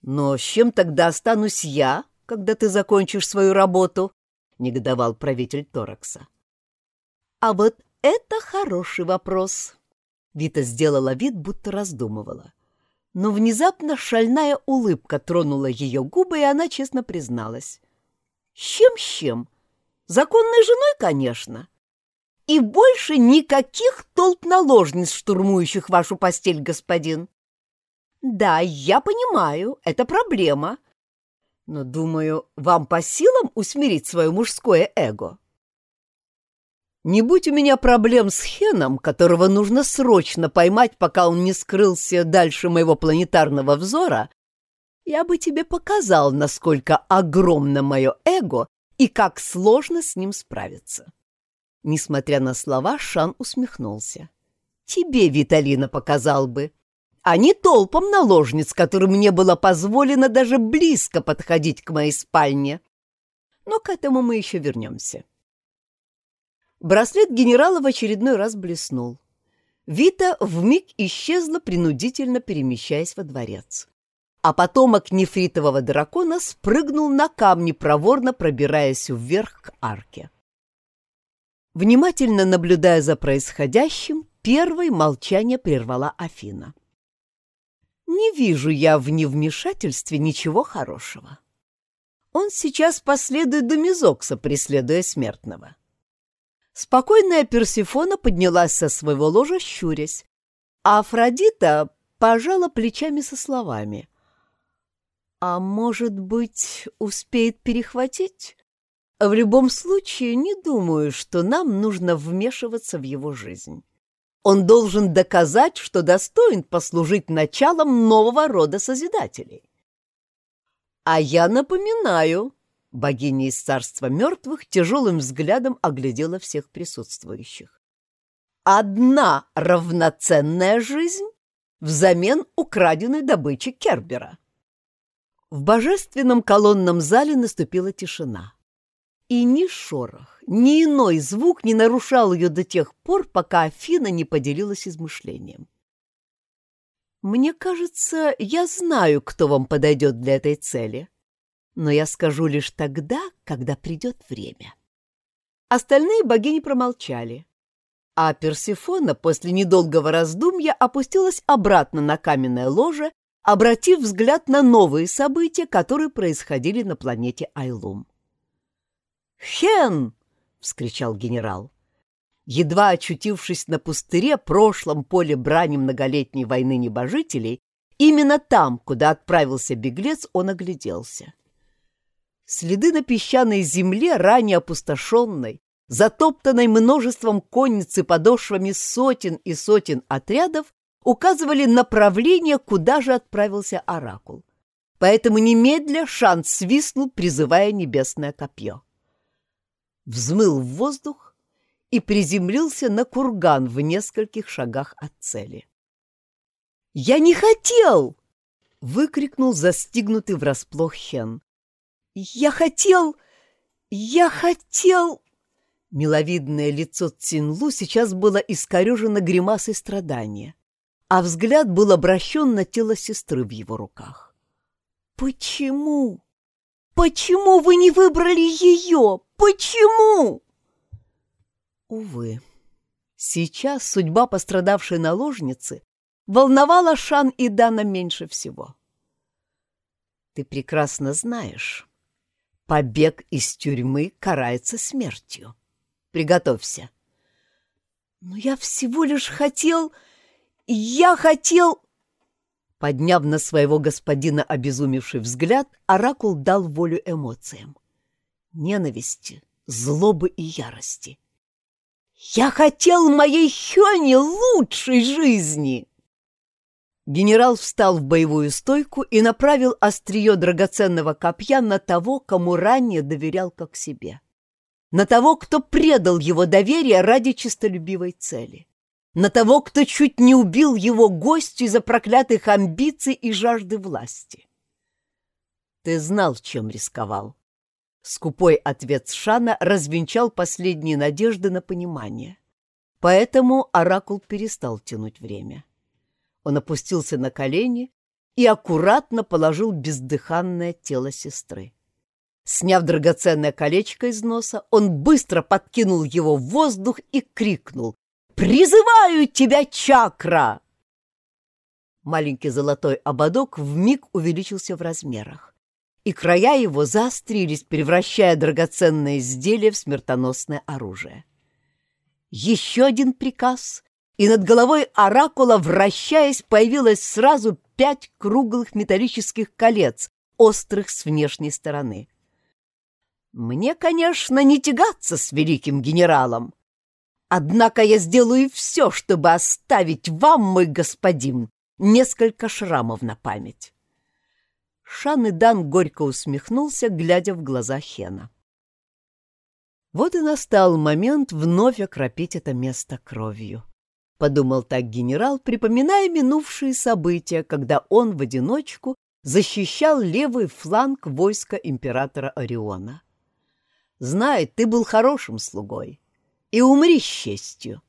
Но с чем тогда останусь я, когда ты закончишь свою работу? Негодовал правитель Торакса. А вот это хороший вопрос. Вита сделала вид, будто раздумывала. Но внезапно шальная улыбка тронула ее губы, и она честно призналась. «С чем-с чем? Законной женой, конечно. И больше никаких толп наложниц, штурмующих вашу постель, господин. Да, я понимаю, это проблема. Но, думаю, вам по силам усмирить свое мужское эго. Не будь у меня проблем с Хеном, которого нужно срочно поймать, пока он не скрылся дальше моего планетарного взора, я бы тебе показал, насколько огромно мое эго и как сложно с ним справиться. Несмотря на слова, Шан усмехнулся. «Тебе, Виталина, показал бы, а не толпам наложниц, которым не было позволено даже близко подходить к моей спальне. Но к этому мы еще вернемся». Браслет генерала в очередной раз блеснул. Вита вмиг исчезла, принудительно перемещаясь во дворец. А потомок нефритового дракона спрыгнул на камни, проворно пробираясь вверх к арке. Внимательно наблюдая за происходящим, первой молчание прервала Афина. «Не вижу я в невмешательстве ничего хорошего. Он сейчас последует до Мизокса, преследуя смертного». Спокойная Персифона поднялась со своего ложа, щурясь, а Афродита пожала плечами со словами. «А может быть, успеет перехватить?» В любом случае, не думаю, что нам нужно вмешиваться в его жизнь. Он должен доказать, что достоин послужить началом нового рода Созидателей. А я напоминаю, богиня из царства мертвых тяжелым взглядом оглядела всех присутствующих. Одна равноценная жизнь взамен украденной добычи Кербера. В божественном колонном зале наступила тишина. И ни шорох, ни иной звук не нарушал ее до тех пор, пока Афина не поделилась измышлением. «Мне кажется, я знаю, кто вам подойдет для этой цели, но я скажу лишь тогда, когда придет время». Остальные богини промолчали, а Персифона после недолгого раздумья опустилась обратно на каменное ложе, обратив взгляд на новые события, которые происходили на планете Айлум. «Хен!» — вскричал генерал. Едва очутившись на пустыре, прошлом поле брани многолетней войны небожителей, именно там, куда отправился беглец, он огляделся. Следы на песчаной земле, ранее опустошенной, затоптанной множеством конниц и подошвами сотен и сотен отрядов, указывали направление, куда же отправился оракул. Поэтому немедля шанс свистнул, призывая небесное копье взмыл в воздух и приземлился на курган в нескольких шагах от цели. «Я не хотел!» — выкрикнул застигнутый врасплох Хен. «Я хотел! Я хотел!» Миловидное лицо Цинлу сейчас было искорежено гримасой страдания, а взгляд был обращен на тело сестры в его руках. «Почему? Почему вы не выбрали ее? Почему? Увы, сейчас судьба пострадавшей наложницы волновала Шан и Дана меньше всего. Ты прекрасно знаешь, побег из тюрьмы карается смертью. Приготовься. Но я всего лишь хотел... Я хотел... Подняв на своего господина обезумевший взгляд, Оракул дал волю эмоциям ненависти, злобы и ярости. «Я хотел моей Хёне лучшей жизни!» Генерал встал в боевую стойку и направил острие драгоценного копья на того, кому ранее доверял как себе. На того, кто предал его доверие ради честолюбивой цели. На того, кто чуть не убил его гостю из-за проклятых амбиций и жажды власти. Ты знал, чем рисковал. Скупой ответ Шана развенчал последние надежды на понимание. Поэтому Оракул перестал тянуть время. Он опустился на колени и аккуратно положил бездыханное тело сестры. Сняв драгоценное колечко из носа, он быстро подкинул его в воздух и крикнул «Призываю тебя, чакра!» Маленький золотой ободок вмиг увеличился в размерах, и края его заострились, превращая драгоценное изделие в смертоносное оружие. Еще один приказ, и над головой оракула, вращаясь, появилось сразу пять круглых металлических колец, острых с внешней стороны. Мне, конечно, не тягаться с великим генералом, однако я сделаю все, чтобы оставить вам, мой господин, несколько шрамов на память. Шан и Дан горько усмехнулся, глядя в глаза Хена. Вот и настал момент вновь окропить это место кровью. — подумал так генерал, припоминая минувшие события, когда он в одиночку защищал левый фланг войска императора Ориона. «Знай, ты был хорошим слугой, и умри с честью».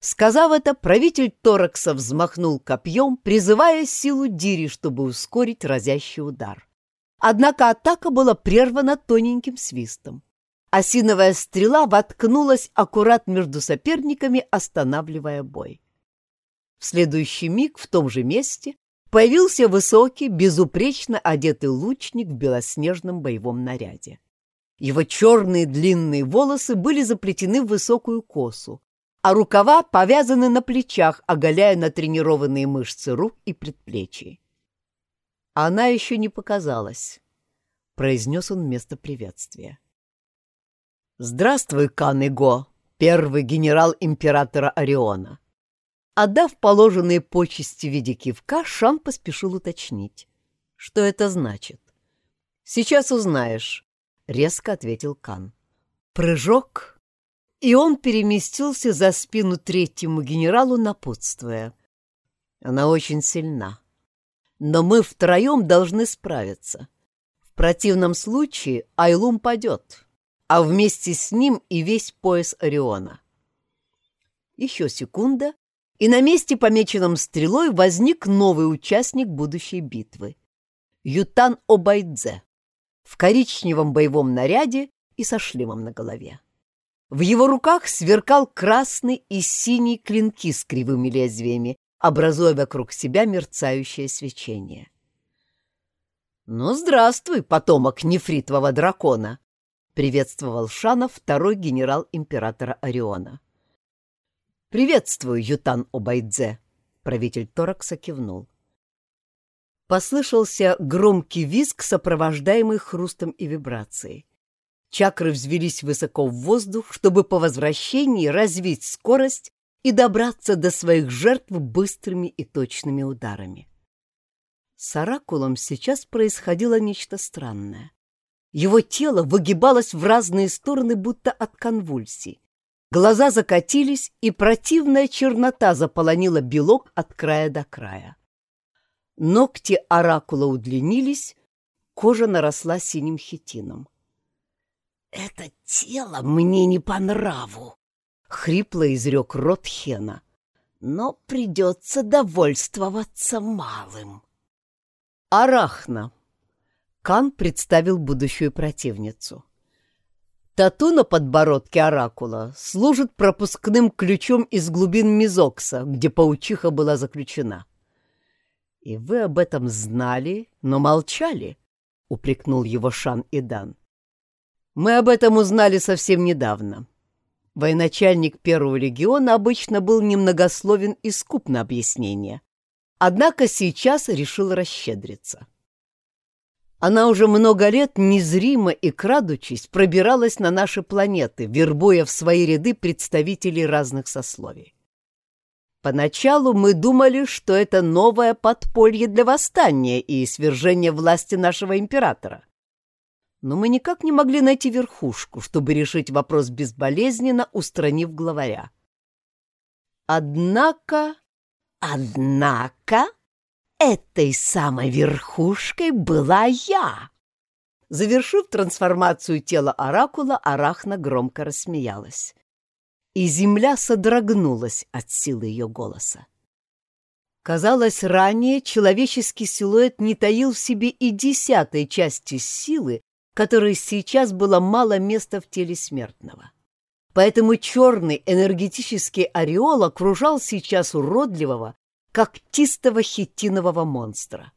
Сказав это, правитель Торакса взмахнул копьем, призывая силу Дири, чтобы ускорить разящий удар. Однако атака была прервана тоненьким свистом. Осиновая стрела воткнулась аккурат между соперниками, останавливая бой. В следующий миг в том же месте появился высокий, безупречно одетый лучник в белоснежном боевом наряде. Его черные длинные волосы были заплетены в высокую косу, а рукава повязаны на плечах, оголяя натренированные мышцы рук и предплечий. «Она еще не показалась», — произнес он вместо приветствия. «Здравствуй, Каныго, первый генерал императора Ориона!» Отдав положенные почести в виде кивка, Шан поспешил уточнить. «Что это значит?» «Сейчас узнаешь», — резко ответил Кан. Прыжок, и он переместился за спину третьему генералу, напутствуя. «Она очень сильна, но мы втроем должны справиться. В противном случае Айлум падет» а вместе с ним и весь пояс Ориона. Еще секунда, и на месте, помеченном стрелой, возник новый участник будущей битвы — Ютан Обайдзе в коричневом боевом наряде и со шлемом на голове. В его руках сверкал красный и синий клинки с кривыми лезвиями, образуя вокруг себя мерцающее свечение. «Ну, здравствуй, потомок нефритового дракона!» — приветствовал Шана второй генерал императора Ориона. «Приветствую, Ютан Обайдзе!» — правитель Торакса кивнул. Послышался громкий визг, сопровождаемый хрустом и вибрацией. Чакры взвелись высоко в воздух, чтобы по возвращении развить скорость и добраться до своих жертв быстрыми и точными ударами. С оракулом сейчас происходило нечто странное. Его тело выгибалось в разные стороны, будто от конвульсий. Глаза закатились, и противная чернота заполонила белок от края до края. Ногти оракула удлинились, кожа наросла синим хитином. «Это тело мне не по нраву!» — хрипло изрек рот Хена. «Но придется довольствоваться малым». «Арахна!» Кан представил будущую противницу. Тату на подбородке оракула служит пропускным ключом из глубин Мизокса, где паучиха была заключена. — И вы об этом знали, но молчали, — упрекнул его Шан Идан. — Мы об этом узнали совсем недавно. Военачальник Первого легиона обычно был немногословен и скуп на объяснение, однако сейчас решил расщедриться. — она уже много лет незримо и крадучись пробиралась на наши планеты, вербуя в свои ряды представителей разных сословий. Поначалу мы думали, что это новое подполье для восстания и свержения власти нашего императора. Но мы никак не могли найти верхушку, чтобы решить вопрос безболезненно, устранив главаря. Однако... Однако... этой самой верхушкой была я. Завершив трансформацию тела оракула, Арахна громко рассмеялась. И земля содрогнулась от силы ее голоса. Казалось, ранее человеческий силуэт не таил в себе и десятой части силы, которой сейчас было мало места в теле смертного. Поэтому черный энергетический ореол окружал сейчас уродливого, когтистого хитинового монстра.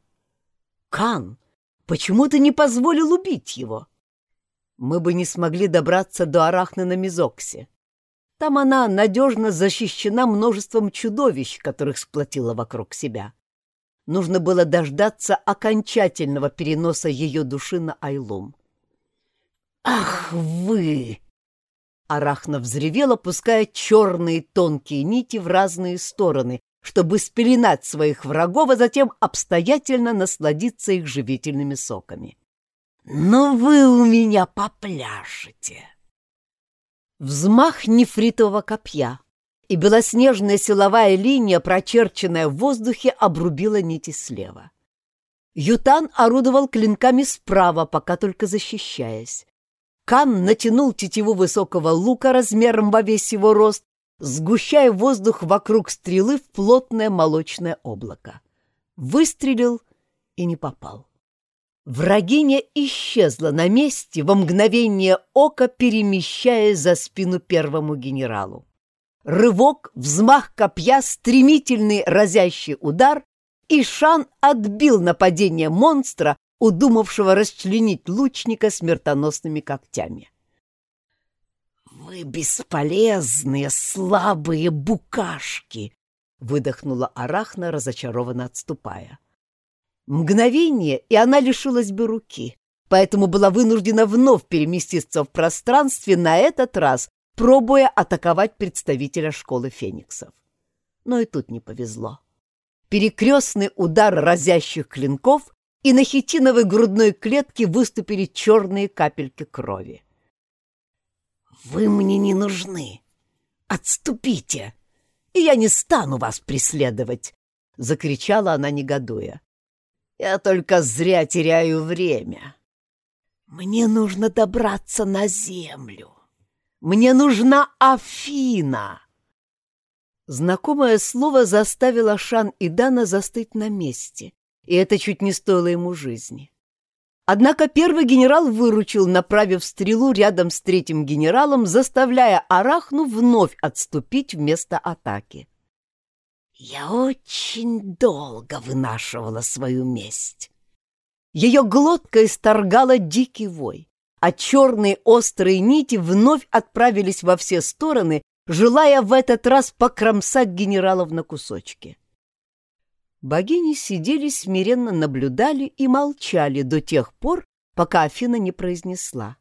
«Кан, почему ты не позволил убить его?» «Мы бы не смогли добраться до Арахны на Мизоксе. Там она надежно защищена множеством чудовищ, которых сплотила вокруг себя. Нужно было дождаться окончательного переноса ее души на Айлум. «Ах вы!» Арахна взревела, пуская черные тонкие нити в разные стороны, чтобы спеленать своих врагов, а затем обстоятельно насладиться их живительными соками. «Но вы у меня попляшете!» Взмах нефритового копья, и белоснежная силовая линия, прочерченная в воздухе, обрубила нити слева. Ютан орудовал клинками справа, пока только защищаясь. Кан натянул тетиву высокого лука размером во весь его рост, сгущая воздух вокруг стрелы в плотное молочное облако. Выстрелил и не попал. Врагиня исчезла на месте, во мгновение ока перемещаясь за спину первому генералу. Рывок, взмах копья, стремительный разящий удар, и Шан отбил нападение монстра, удумавшего расчленить лучника смертоносными когтями. «Вы бесполезные, слабые букашки!» — выдохнула Арахна, разочарованно отступая. Мгновение, и она лишилась бы руки, поэтому была вынуждена вновь переместиться в пространстве, на этот раз пробуя атаковать представителя школы фениксов. Но и тут не повезло. Перекрестный удар разящих клинков, и на хитиновой грудной клетке выступили черные капельки крови. «Вы мне не нужны! Отступите, и я не стану вас преследовать!» — закричала она, негодуя. Я только зря теряю время. Мне нужно добраться на землю. Мне нужна Афина. Знакомое слово заставило Шан и Дана застыть на месте, и это чуть не стоило ему жизни. Однако первый генерал выручил, направив стрелу рядом с третьим генералом, заставляя Арахну вновь отступить вместо атаки. Я очень долго вынашивала свою месть. Ее глотка исторгала дикий вой, а черные острые нити вновь отправились во все стороны, желая в этот раз покромсать генералов на кусочки. Богини сидели, смиренно наблюдали и молчали до тех пор, пока Афина не произнесла.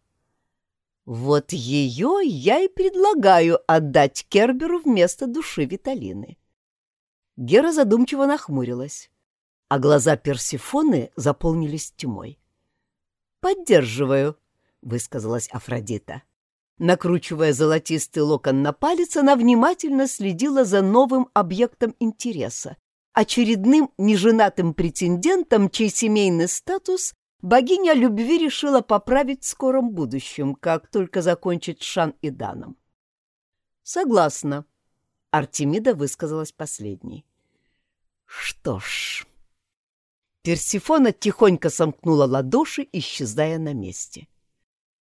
«Вот ее я и предлагаю отдать Керберу вместо души Виталины». Гера задумчиво нахмурилась, а глаза Персифоны заполнились тьмой. «Поддерживаю», — высказалась Афродита. Накручивая золотистый локон на палец, она внимательно следила за новым объектом интереса, очередным неженатым претендентом, чей семейный статус богиня любви решила поправить в скором будущем, как только закончит Шан и Даном. «Согласна», Артемида высказалась последней. Что ж... Персифона тихонько сомкнула ладоши, исчезая на месте.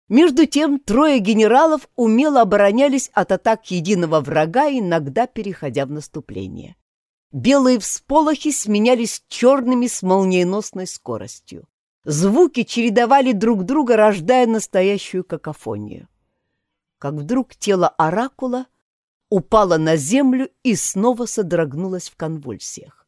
Между тем трое генералов умело оборонялись от атак единого врага, иногда переходя в наступление. Белые всполохи сменялись черными с молниеносной скоростью. Звуки чередовали друг друга, рождая настоящую какофонию. Как вдруг тело оракула упало на землю и снова содрогнулось в конвульсиях.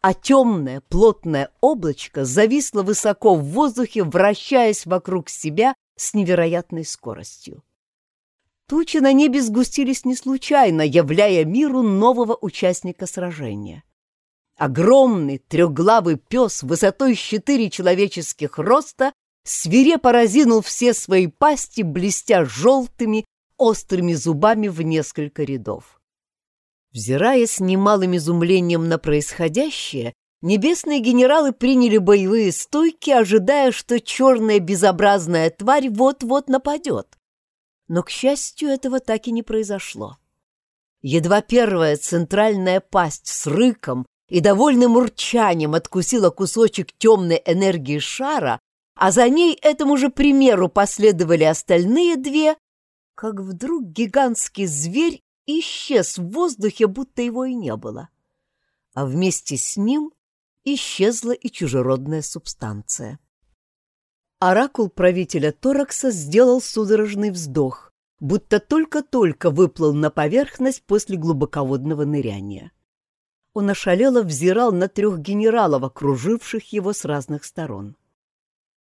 А темное плотное облачко зависло высоко в воздухе, вращаясь вокруг себя с невероятной скоростью. Тучи на небе сгустились не случайно, являя миру нового участника сражения. Огромный трехглавый пес высотой четыре человеческих роста свирепо разинул все свои пасти, блестя желтыми, острыми зубами в несколько рядов. Взирая с немалым изумлением на происходящее, небесные генералы приняли боевые стойки, ожидая, что черная безобразная тварь вот-вот нападет. Но, к счастью, этого так и не произошло. Едва первая центральная пасть с рыком и довольным урчанием откусила кусочек темной энергии шара, а за ней этому же примеру последовали остальные две, как вдруг гигантский зверь исчез в воздухе, будто его и не было. А вместе с ним исчезла и чужеродная субстанция. Оракул правителя Торакса сделал судорожный вздох, будто только-только выплыл на поверхность после глубоководного ныряния. Он ошалело взирал на трех генералов, окруживших его с разных сторон.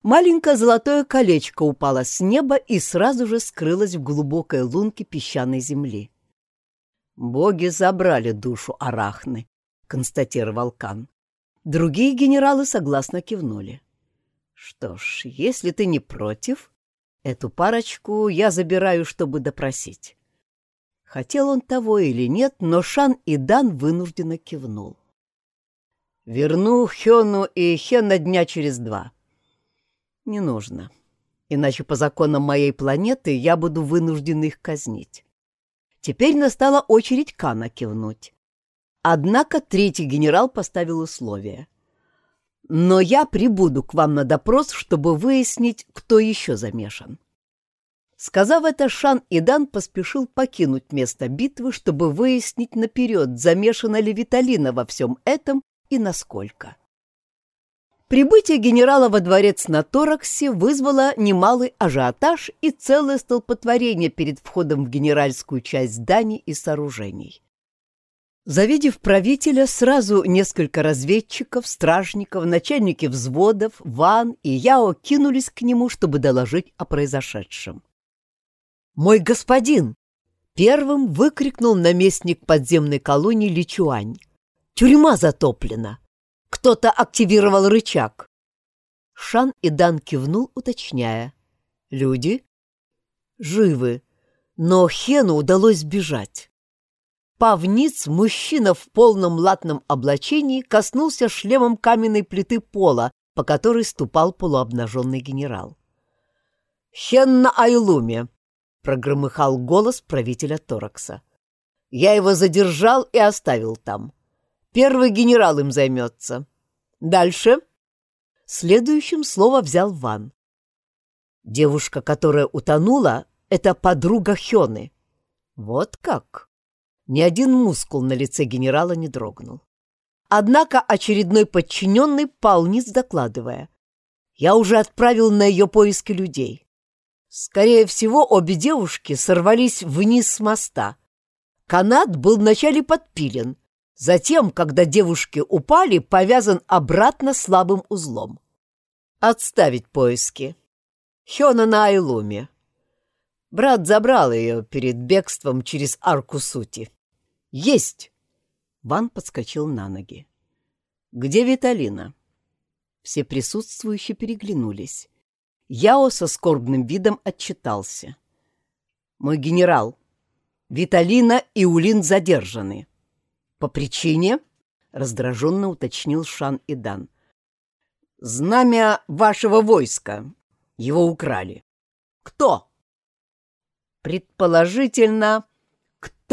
Маленькое золотое колечко упало с неба и сразу же скрылось в глубокой лунке песчаной земли. «Боги забрали душу Арахны», — констатировал Кан. Другие генералы согласно кивнули. «Что ж, если ты не против, эту парочку я забираю, чтобы допросить». Хотел он того или нет, но Шан и Дан вынужденно кивнул. «Верну Хёну и Хена дня через два». «Не нужно, иначе по законам моей планеты я буду вынужден их казнить». Теперь настала очередь Кана кивнуть. Однако третий генерал поставил условие. «Но я прибуду к вам на допрос, чтобы выяснить, кто еще замешан». Сказав это, Шан Идан поспешил покинуть место битвы, чтобы выяснить наперед, замешана ли Виталина во всем этом и насколько. Прибытие генерала во дворец на Тораксе вызвало немалый ажиотаж и целое столпотворение перед входом в генеральскую часть зданий и сооружений. Завидев правителя, сразу несколько разведчиков, стражников, начальники взводов, Ван и Яо кинулись к нему, чтобы доложить о произошедшем. «Мой господин!» — первым выкрикнул наместник подземной колонии Личуань. «Тюрьма затоплена!» Кто-то активировал рычаг. Шан и Дан кивнул, уточняя. Люди? Живы, но Хену удалось сбежать. Павниц, мужчина в полном латном облачении, коснулся шлемом каменной плиты пола, по которой ступал полуобнаженный генерал. «Хен на Айлуме!» — прогромыхал голос правителя Торакса. «Я его задержал и оставил там. Первый генерал им займется. Дальше. Следующим слово взял Ван. Девушка, которая утонула, это подруга Хёны. Вот как. Ни один мускул на лице генерала не дрогнул. Однако очередной подчиненный пал низ, докладывая. Я уже отправил на ее поиски людей. Скорее всего, обе девушки сорвались вниз с моста. Канат был вначале подпилен, Затем, когда девушки упали, повязан обратно слабым узлом. Отставить поиски. Хёна на Айлуме. Брат забрал ее перед бегством через арку сути. Есть! Ван подскочил на ноги. Где Виталина? Все присутствующие переглянулись. Яо со скорбным видом отчитался. «Мой генерал, Виталина и Улин задержаны. «По причине?» — раздраженно уточнил Шан Идан. «Знамя вашего войска. Его украли. Кто?» «Предположительно,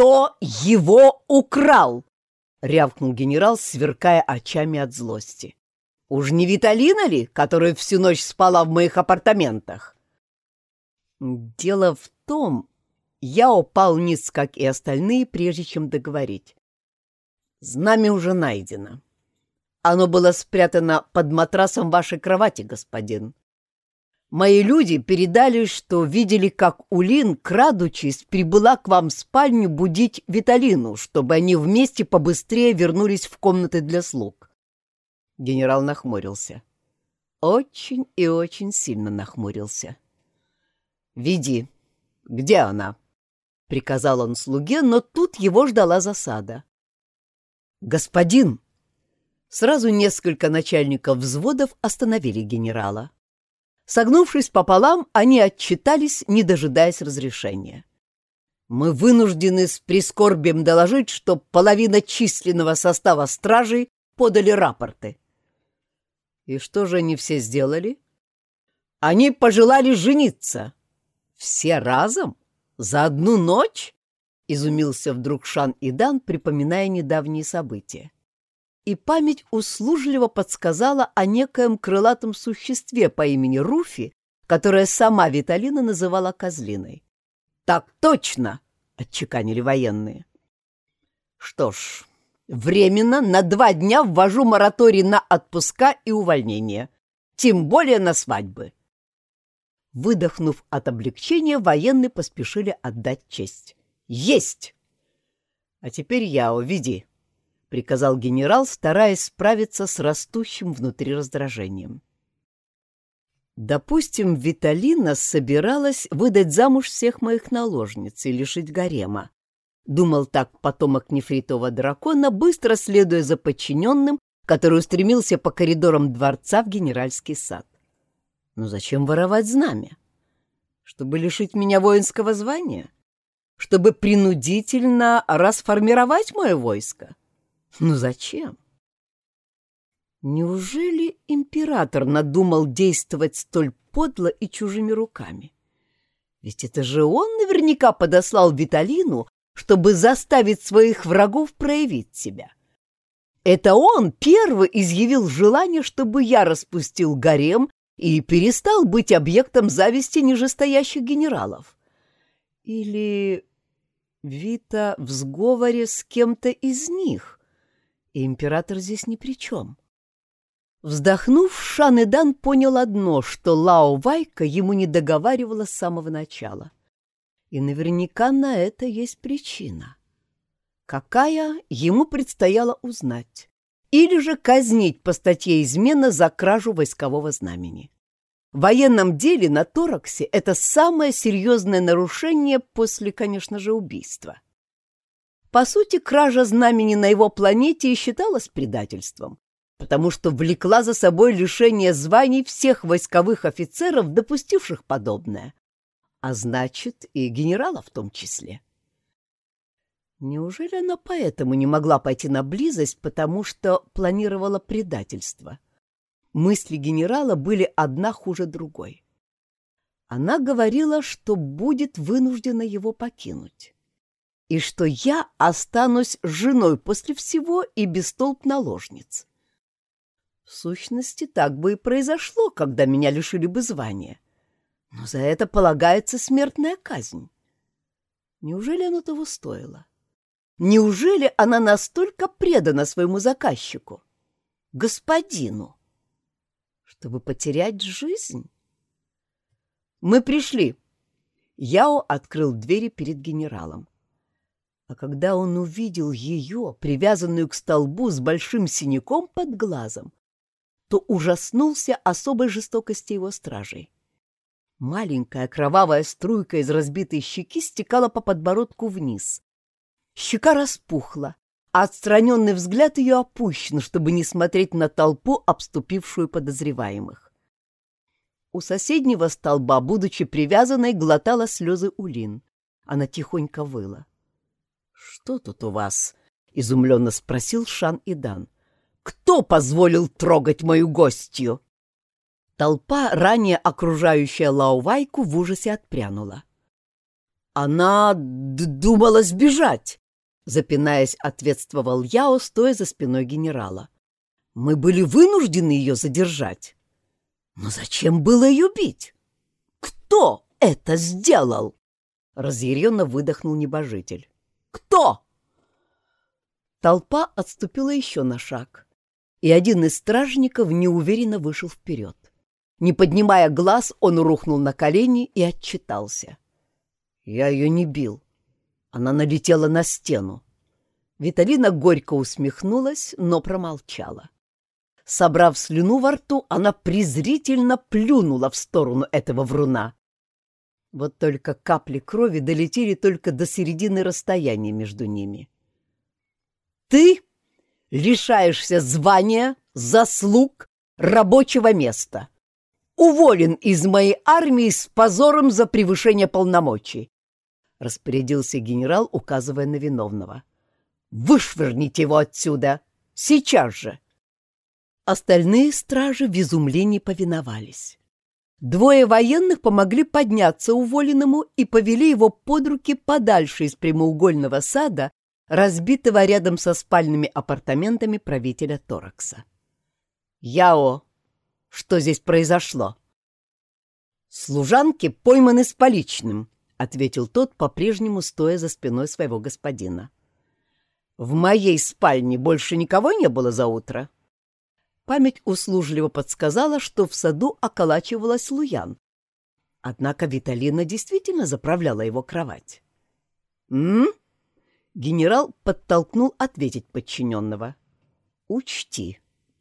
кто его украл?» — рявкнул генерал, сверкая очами от злости. «Уж не Виталина ли, которая всю ночь спала в моих апартаментах?» «Дело в том...» Я упал низ, как и остальные, прежде чем договорить. Знамя уже найдено. Оно было спрятано под матрасом вашей кровати, господин. Мои люди передали, что видели, как Улин, крадучись, прибыла к вам в спальню будить Виталину, чтобы они вместе побыстрее вернулись в комнаты для слуг. Генерал нахмурился. Очень и очень сильно нахмурился. «Веди. Где она?» — приказал он слуге, но тут его ждала засада. «Господин!» Сразу несколько начальников взводов остановили генерала. Согнувшись пополам, они отчитались, не дожидаясь разрешения. «Мы вынуждены с прискорбием доложить, что половина численного состава стражей подали рапорты. И что же они все сделали? Они пожелали жениться. Все разом? За одну ночь? Изумился вдруг Шан Идан, припоминая недавние события. И память услужливо подсказала о некоем крылатом существе по имени Руфи, которое сама Виталина называла козлиной. «Так точно!» — отчеканили военные. «Что ж, временно на два дня ввожу мораторий на отпуска и увольнение, тем более на свадьбы». Выдохнув от облегчения, военные поспешили отдать честь. «Есть!» «А теперь я уведи», — приказал генерал, стараясь справиться с растущим внутри раздражением. Допустим, Виталина собиралась выдать замуж всех моих наложниц и лишить гарема. Думал так потомок нефритового дракона, быстро следуя за подчиненным, который устремился по коридорам дворца в генеральский сад. Но зачем воровать знамя? Чтобы лишить меня воинского звания? Чтобы принудительно расформировать мое войско? Ну зачем? Неужели император надумал действовать столь подло и чужими руками? Ведь это же он наверняка подослал Виталину, чтобы заставить своих врагов проявить себя. Это он первый изъявил желание, чтобы я распустил гарем и перестал быть объектом зависти нижестоящих генералов. Или Вита в сговоре с кем-то из них, и император здесь ни при чем. Вздохнув, Шан Идан понял одно, что Лао Вайка ему не договаривала с самого начала. И наверняка на это есть причина. Какая, ему предстояло узнать. Или же казнить по статье измена за кражу войскового знамени. В военном деле на Тораксе это самое серьезное нарушение после, конечно же, убийства. По сути, кража знамени на его планете и считалась предательством, потому что влекла за собой лишение званий всех войсковых офицеров, допустивших подобное, а значит, и генерала в том числе. Неужели она поэтому не могла пойти на близость, потому что планировала предательство? Мысли генерала были одна хуже другой. Она говорила, что будет вынуждена его покинуть, и что я останусь женой после всего и без толп наложниц. В сущности, так бы и произошло, когда меня лишили бы звания. Но за это полагается смертная казнь. Неужели оно того стоило? Неужели она настолько предана своему заказчику, господину, чтобы потерять жизнь? Мы пришли. Яо открыл двери перед генералом. А когда он увидел ее, привязанную к столбу с большим синяком под глазом, то ужаснулся особой жестокости его стражей. Маленькая кровавая струйка из разбитой щеки стекала по подбородку вниз. Щека распухла, а отстраненный взгляд ее опущен, чтобы не смотреть на толпу, обступившую подозреваемых. У соседнего столба, будучи привязанной, глотала слезы Улин. Она тихонько выла. — Что тут у вас? — изумленно спросил Шан Идан. — кто позволил трогать мою гостью?» Толпа, ранее окружающая Лаувайку, в ужасе отпрянула. «Она думала сбежать!» — запинаясь, ответствовал Яо, стоя за спиной генерала. «Мы были вынуждены ее задержать. Но зачем было ее бить? Кто это сделал?» Разъяренно выдохнул небожитель. «Кто?» Толпа отступила еще на шаг и один из стражников неуверенно вышел вперед. Не поднимая глаз, он рухнул на колени и отчитался. «Я ее не бил. Она налетела на стену». Виталина горько усмехнулась, но промолчала. Собрав слюну во рту, она презрительно плюнула в сторону этого вруна. Вот только капли крови долетели только до середины расстояния между ними. «Ты лишаешься звания, заслуг, рабочего места. Уволен из моей армии с позором за превышение полномочий, распорядился генерал, указывая на виновного. Вышвырните его отсюда! Сейчас же!» Остальные стражи в изумлении повиновались. Двое военных помогли подняться уволенному и повели его под руки подальше из прямоугольного сада, разбитого рядом со спальными апартаментами правителя Торакса. «Яо, что здесь произошло?» «Служанки пойманы с поличным», — ответил тот, по-прежнему стоя за спиной своего господина. «В моей спальне больше никого не было за утро?» Память услужливо подсказала, что в саду околачивалась Луян. Однако Виталина действительно заправляла его кровать. «М?», Генерал подтолкнул ответить подчиненного. «Учти,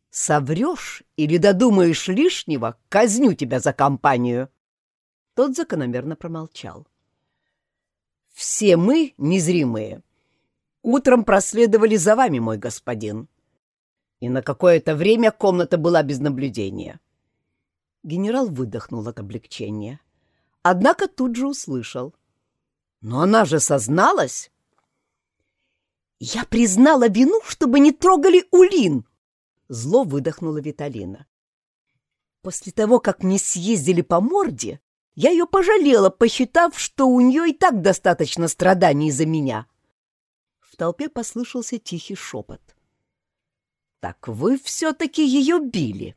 соврешь или додумаешь лишнего, казню тебя за компанию!» Тот закономерно промолчал. «Все мы, незримые, утром проследовали за вами, мой господин, и на какое-то время комната была без наблюдения». Генерал выдохнул от облегчения, однако тут же услышал. «Но она же созналась!» «Я признала вину, чтобы не трогали Улин!» Зло выдохнула Виталина. «После того, как мне съездили по морде, я ее пожалела, посчитав, что у нее и так достаточно страданий из-за меня». В толпе послышался тихий шепот. «Так вы все-таки ее били?»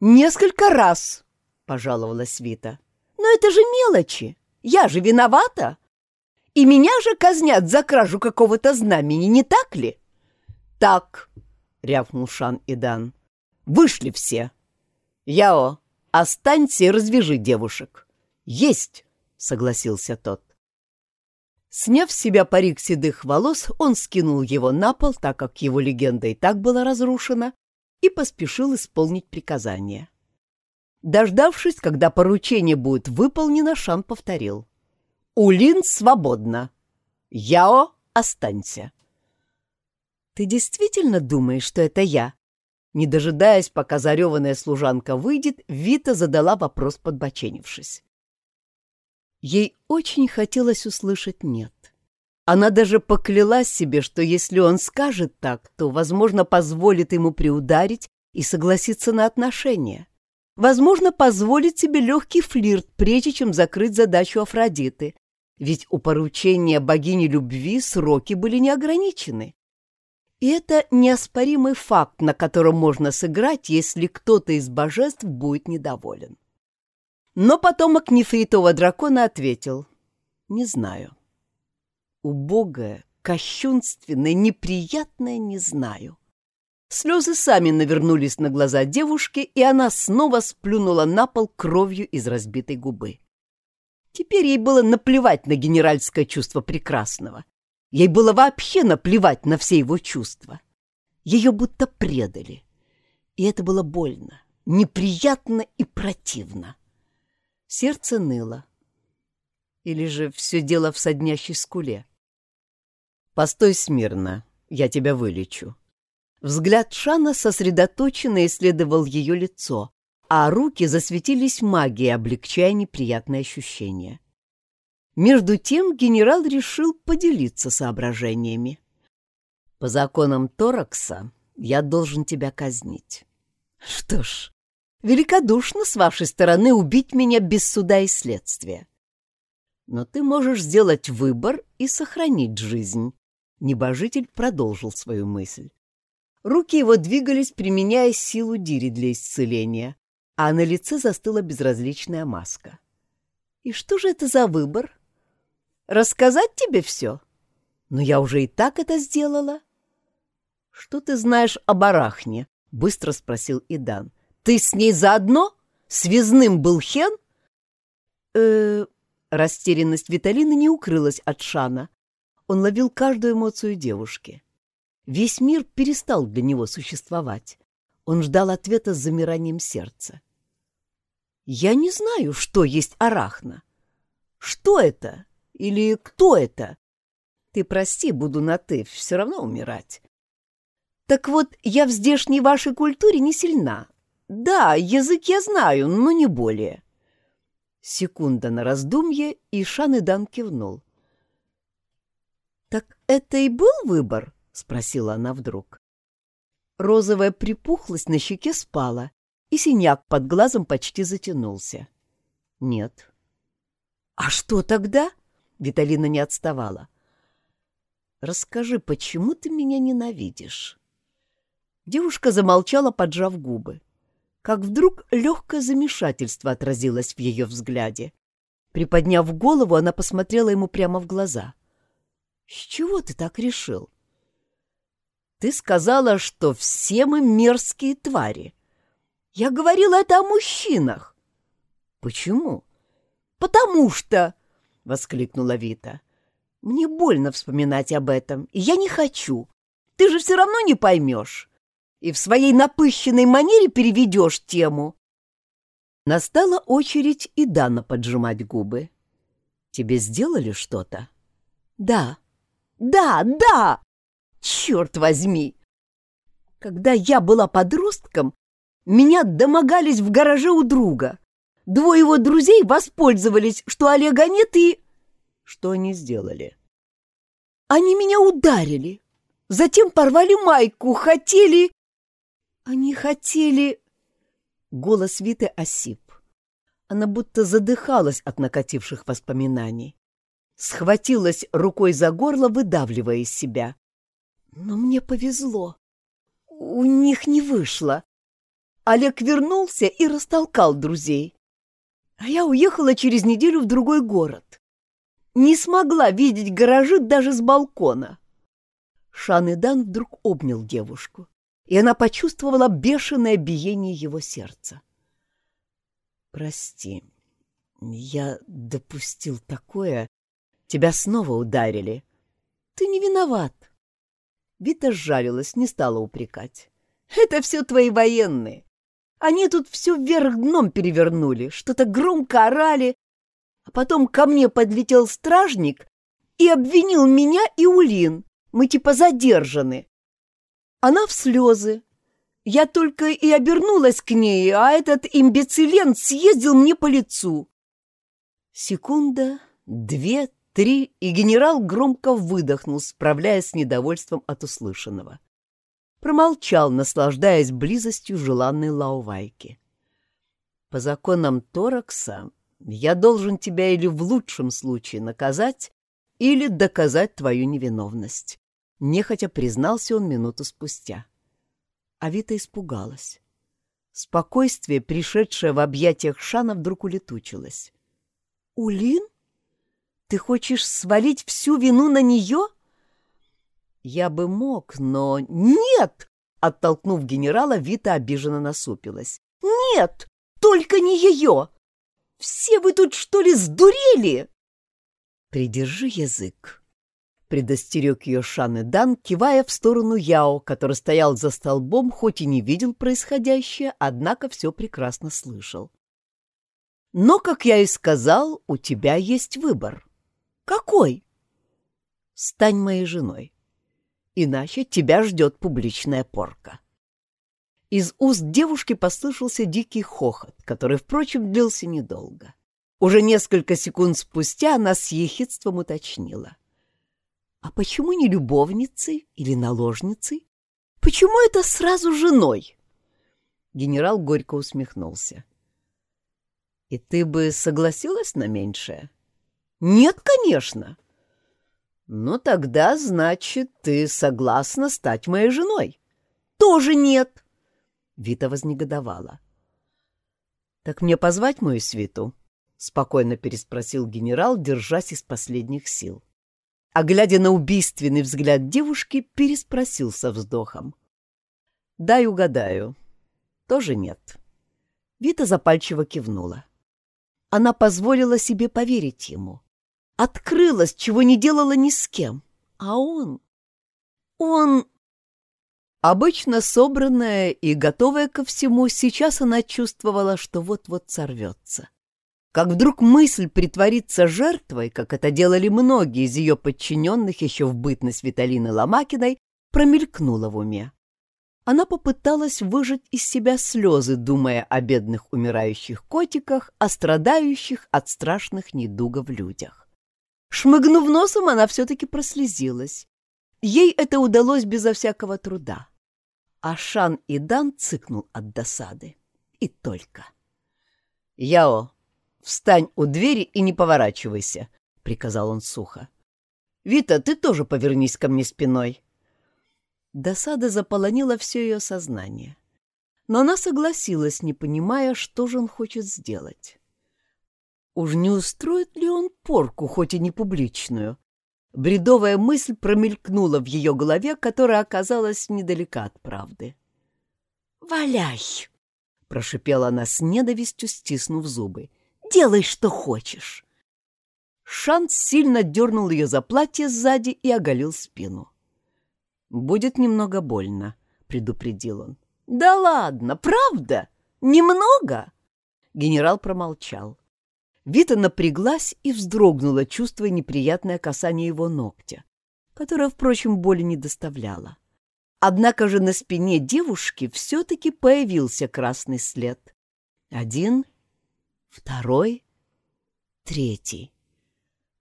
«Несколько раз», — пожаловалась Вита. «Но это же мелочи. Я же виновата. И меня же казнят за кражу какого-то знамени, не так ли? Так, рявкнул Шан Идан. Вышли все. Яо, останься и развяжи девушек. Есть, согласился тот. Сняв с себя парик седых волос, он скинул его на пол, так как его легенда и так была разрушена, и поспешил исполнить приказание. Дождавшись, когда поручение будет выполнено, Шан повторил. Улин свободна. Яо, останься. Ты действительно думаешь, что это я? Не дожидаясь, пока зареванная служанка выйдет, Вита задала вопрос, подбоченившись. Ей очень хотелось услышать «нет». Она даже поклялась себе, что если он скажет так, то, возможно, позволит ему приударить и согласиться на отношения. Возможно, позволит себе легкий флирт, прежде чем закрыть задачу Афродиты, ведь у поручения богини любви сроки были неограничены. И это неоспоримый факт, на котором можно сыграть, если кто-то из божеств будет недоволен. Но потомок нефритового дракона ответил «Не знаю». Убогое, кощунственное, неприятное «не знаю». Слезы сами навернулись на глаза девушки, и она снова сплюнула на пол кровью из разбитой губы. Теперь ей было наплевать на генеральское чувство прекрасного. Ей было вообще наплевать на все его чувства. Ее будто предали. И это было больно, неприятно и противно. Сердце ныло. Или же все дело в соднящей скуле. «Постой смирно, я тебя вылечу». Взгляд Шана сосредоточенно исследовал ее лицо, а руки засветились магией, облегчая неприятные ощущения. Между тем генерал решил поделиться соображениями. «По законам Торакса я должен тебя казнить». «Что ж, великодушно с вашей стороны убить меня без суда и следствия. Но ты можешь сделать выбор и сохранить жизнь». Небожитель продолжил свою мысль. Руки его двигались, применяя силу Дири для исцеления, а на лице застыла безразличная маска. «И что же это за выбор? Рассказать тебе все? Но я уже и так это сделала». «Что ты знаешь об Арахне?» — быстро спросил Идан. «Ты с ней заодно? Связным был Хен?» э Растерянность Виталины не укрылась от Шана. Он ловил каждую эмоцию девушки. Весь мир перестал для него существовать. Он ждал ответа с замиранием сердца. Я не знаю, что есть арахна. Что это? Или кто это? Ты прости, буду на «ты», все равно умирать. Так вот, я в здешней вашей культуре не сильна. Да, язык я знаю, но не более. Секунда на раздумье, и Шаныдан кивнул. «Так это и был выбор?» — спросила она вдруг. Розовая припухлость на щеке спала, и синяк под глазом почти затянулся. Нет. А что тогда? Виталина не отставала. Расскажи, почему ты меня ненавидишь? Девушка замолчала, поджав губы. Как вдруг легкое замешательство отразилось в ее взгляде. Приподняв голову, она посмотрела ему прямо в глаза. «С чего ты так решил?» «Ты сказала, что все мы мерзкие твари. Я говорила это о мужчинах». «Почему?» «Потому что...» — воскликнула Вита. «Мне больно вспоминать об этом, и я не хочу. Ты же все равно не поймешь. И в своей напыщенной манере переведешь тему». Настала очередь и Дана поджимать губы. «Тебе сделали что-то?» «Да, да, да! Черт возьми!» Когда я была подростком, меня домогались в гараже у друга. Двое его друзей воспользовались, что Олега нет, и... Что они сделали? Они меня ударили. Затем порвали майку, хотели... Они хотели... Голос Виты осип. Она будто задыхалась от накативших воспоминаний. Схватилась рукой за горло, выдавливая из себя. Но мне повезло. У них не вышло. Олег вернулся и растолкал друзей. А я уехала через неделю в другой город. Не смогла видеть гаражи даже с балкона. Шан и Дан вдруг обнял девушку, и она почувствовала бешеное биение его сердца. «Прости, я допустил такое. Тебя снова ударили. Ты не виноват». Вита сжалилась, не стала упрекать. «Это все твои военные. Они тут все вверх дном перевернули, что-то громко орали. А потом ко мне подлетел стражник и обвинил меня и Улин. Мы типа задержаны. Она в слезы. Я только и обернулась к ней, а этот имбецилент съездил мне по лицу. Секунда, две, три, и генерал громко выдохнул, справляясь с недовольством от услышанного промолчал, наслаждаясь близостью желанной лаувайки. По законам Торакса я должен тебя или в лучшем случае наказать, или доказать твою невиновность. Нехотя признался он минуту спустя. Авита испугалась. Спокойствие, пришедшее в объятиях Шана, вдруг улетучилось. «Улин? Ты хочешь свалить всю вину на нее?» Я бы мог, но... Нет! Оттолкнув генерала, Вита обиженно насупилась. Нет! Только не ее! Все вы тут, что ли, сдурели? Придержи язык. Предостерег ее Шан и Дан, кивая в сторону Яо, который стоял за столбом, хоть и не видел происходящее, однако все прекрасно слышал. Но, как я и сказал, у тебя есть выбор. Какой? Стань моей женой иначе тебя ждет публичная порка. Из уст девушки послышался дикий хохот, который, впрочем, длился недолго. Уже несколько секунд спустя она с ехидством уточнила. «А почему не любовницей или наложницей? Почему это сразу женой?» Генерал горько усмехнулся. «И ты бы согласилась на меньшее?» «Нет, конечно!» «Ну тогда, значит, ты согласна стать моей женой?» «Тоже нет!» Вита вознегодовала. «Так мне позвать мою свиту?» — спокойно переспросил генерал, держась из последних сил. А глядя на убийственный взгляд девушки, переспросил со вздохом. «Дай угадаю. Тоже нет». Вита запальчиво кивнула. Она позволила себе поверить ему открылась, чего не делала ни с кем. А он... Он... Обычно собранная и готовая ко всему, сейчас она чувствовала, что вот-вот сорвется. Как вдруг мысль притвориться жертвой, как это делали многие из ее подчиненных еще в бытность Виталины Ломакиной, промелькнула в уме. Она попыталась выжать из себя слезы, думая о бедных умирающих котиках, о страдающих от страшных недугов людях. Шмыгнув носом, она все-таки прослезилась. Ей это удалось безо всякого труда. А Шан и Дан цыкнул от досады. И только. «Яо, встань у двери и не поворачивайся», — приказал он сухо. «Вита, ты тоже повернись ко мне спиной». Досада заполонила все ее сознание. Но она согласилась, не понимая, что же он хочет сделать. Уж не устроит ли он порку, хоть и не публичную? Бредовая мысль промелькнула в ее голове, которая оказалась недалека от правды. «Валяй!» — прошипела она с ненавистью, стиснув зубы. «Делай, что хочешь!» Шанс сильно дернул ее за платье сзади и оголил спину. «Будет немного больно», — предупредил он. «Да ладно, правда? Немного?» Генерал промолчал. Вита напряглась и вздрогнула, чувствуя неприятное касание его ногтя, которое, впрочем, боли не доставляло. Однако же на спине девушки все-таки появился красный след. Один, второй, третий.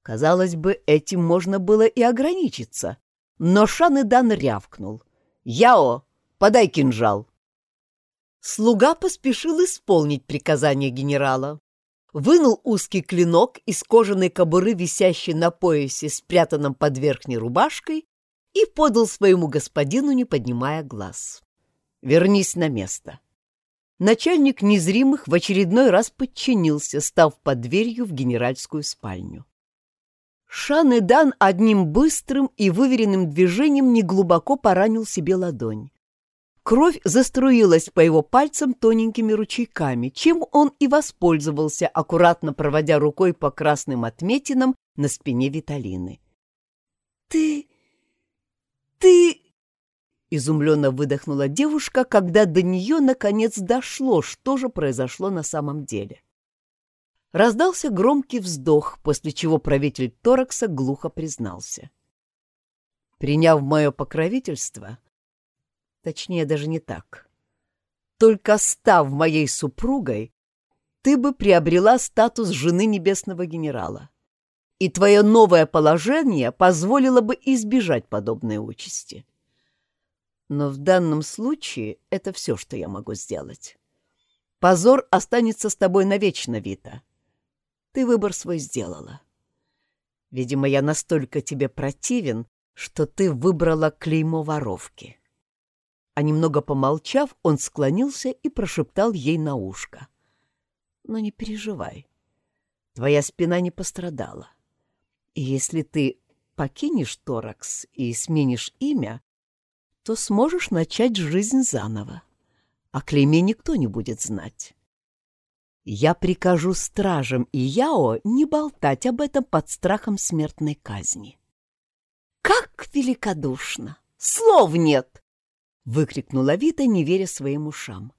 Казалось бы, этим можно было и ограничиться, но Шаныдан рявкнул. «Яо, подай кинжал!» Слуга поспешил исполнить приказание генерала вынул узкий клинок из кожаной кобуры, висящей на поясе, спрятанном под верхней рубашкой, и подал своему господину, не поднимая глаз. «Вернись на место». Начальник незримых в очередной раз подчинился, став под дверью в генеральскую спальню. Шан и Дан одним быстрым и выверенным движением неглубоко поранил себе ладонь. Кровь заструилась по его пальцам тоненькими ручейками, чем он и воспользовался, аккуратно проводя рукой по красным отметинам на спине Виталины. «Ты... ты...» — изумленно выдохнула девушка, когда до нее наконец дошло, что же произошло на самом деле. Раздался громкий вздох, после чего правитель Торакса глухо признался. «Приняв мое покровительство, — Точнее, даже не так. Только став моей супругой, ты бы приобрела статус жены небесного генерала. И твое новое положение позволило бы избежать подобной участи. Но в данном случае это все, что я могу сделать. Позор останется с тобой навечно, Вита. Ты выбор свой сделала. Видимо, я настолько тебе противен, что ты выбрала клеймо воровки а немного помолчав, он склонился и прошептал ей на ушко. «Но не переживай, твоя спина не пострадала. И если ты покинешь Торакс и сменишь имя, то сможешь начать жизнь заново. О клейме никто не будет знать. Я прикажу стражам и Яо не болтать об этом под страхом смертной казни. Как великодушно! Слов нет! выкрикнула Вита, не веря своим ушам.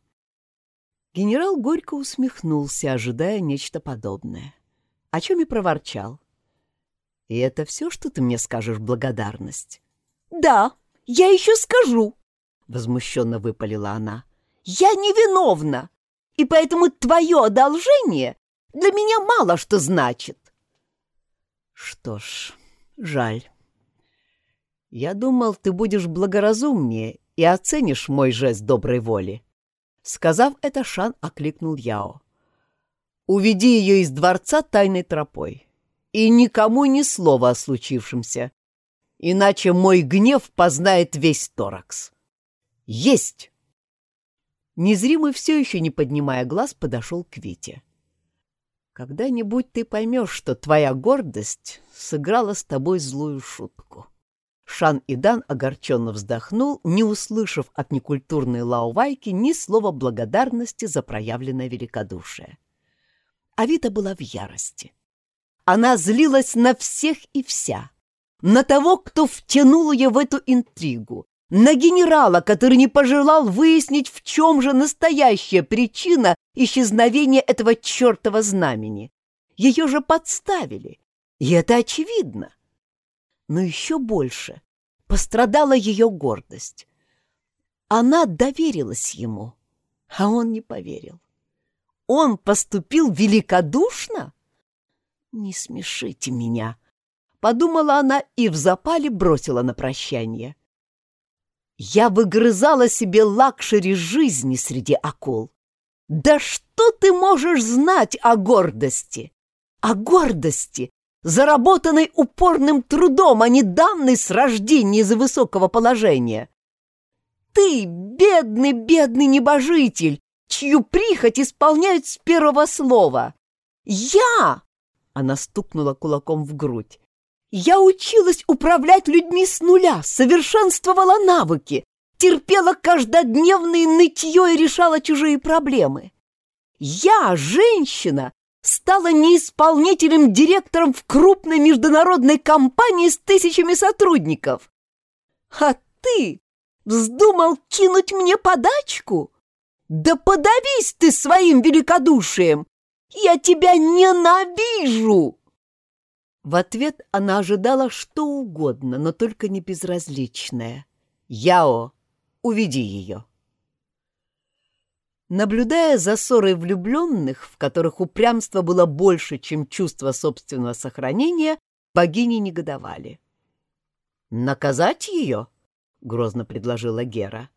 Генерал горько усмехнулся, ожидая нечто подобное, о чем и проворчал. «И это все, что ты мне скажешь, благодарность?» «Да, я еще скажу!» — возмущенно выпалила она. «Я невиновна, и поэтому твое одолжение для меня мало что значит». «Что ж, жаль. Я думал, ты будешь благоразумнее и оценишь мой жест доброй воли. Сказав это, Шан окликнул Яо. «Уведи ее из дворца тайной тропой, и никому ни слова о случившемся, иначе мой гнев познает весь Торакс». «Есть!» Незримый, все еще не поднимая глаз, подошел к Вите. «Когда-нибудь ты поймешь, что твоя гордость сыграла с тобой злую шутку». Шан Идан огорченно вздохнул, не услышав от некультурной Лаувайки ни слова благодарности за проявленное великодушие. Авита была в ярости. Она злилась на всех и вся. На того, кто втянул ее в эту интригу. На генерала, который не пожелал выяснить, в чем же настоящая причина исчезновения этого чертова знамени. Ее же подставили. И это очевидно но еще больше пострадала ее гордость. Она доверилась ему, а он не поверил. Он поступил великодушно? Не смешите меня, подумала она и в запале бросила на прощание. Я выгрызала себе luxury жизни среди акул. Да что ты можешь знать о гордости? О гордости, заработанной упорным трудом, а не данной с рождения из-за высокого положения. Ты, бедный, бедный небожитель, чью прихоть исполняют с первого слова. Я, она стукнула кулаком в грудь, я училась управлять людьми с нуля, совершенствовала навыки, терпела каждодневные нытье и решала чужие проблемы. Я, женщина, стала неисполнительным директором в крупной международной компании с тысячами сотрудников. А ты вздумал кинуть мне подачку? Да подавись ты своим великодушием! Я тебя ненавижу!» В ответ она ожидала что угодно, но только не безразличное. «Яо, уведи ее!» Наблюдая за ссорой влюбленных, в которых упрямство было больше, чем чувство собственного сохранения, богини негодовали. «Наказать ее?» — грозно предложила Гера.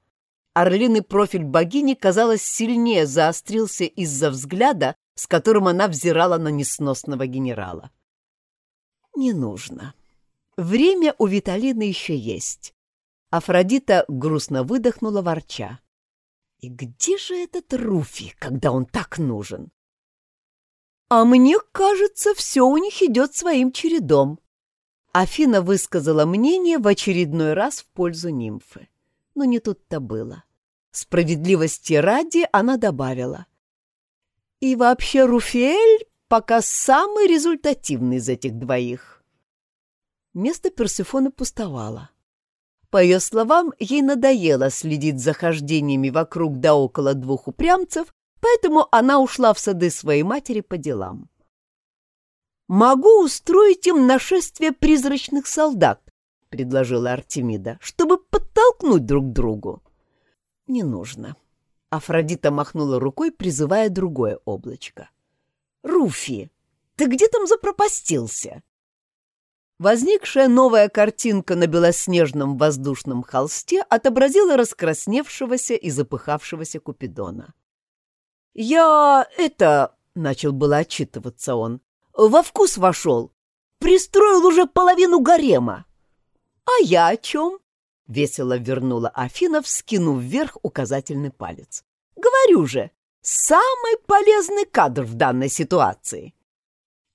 Орлиный профиль богини, казалось, сильнее заострился из-за взгляда, с которым она взирала на несносного генерала. «Не нужно. Время у Виталины еще есть». Афродита грустно выдохнула, ворча. И где же этот Руфи, когда он так нужен? А мне кажется, все у них идет своим чередом. Афина высказала мнение в очередной раз в пользу нимфы. Но не тут-то было. Справедливости ради она добавила. И вообще Руфель пока самый результативный из этих двоих. Место Персефоны пустовало. По ее словам, ей надоело следить за хождениями вокруг да около двух упрямцев, поэтому она ушла в сады своей матери по делам. «Могу устроить им нашествие призрачных солдат», — предложила Артемида, — «чтобы подтолкнуть друг другу». «Не нужно». Афродита махнула рукой, призывая другое облачко. «Руфи, ты где там запропастился?» Возникшая новая картинка на белоснежном воздушном холсте отобразила раскрасневшегося и запыхавшегося Купидона. «Я это...» — начал было отчитываться он. «Во вкус вошел. Пристроил уже половину гарема». «А я о чем?» — весело вернула Афина, вскинув вверх указательный палец. «Говорю же, самый полезный кадр в данной ситуации».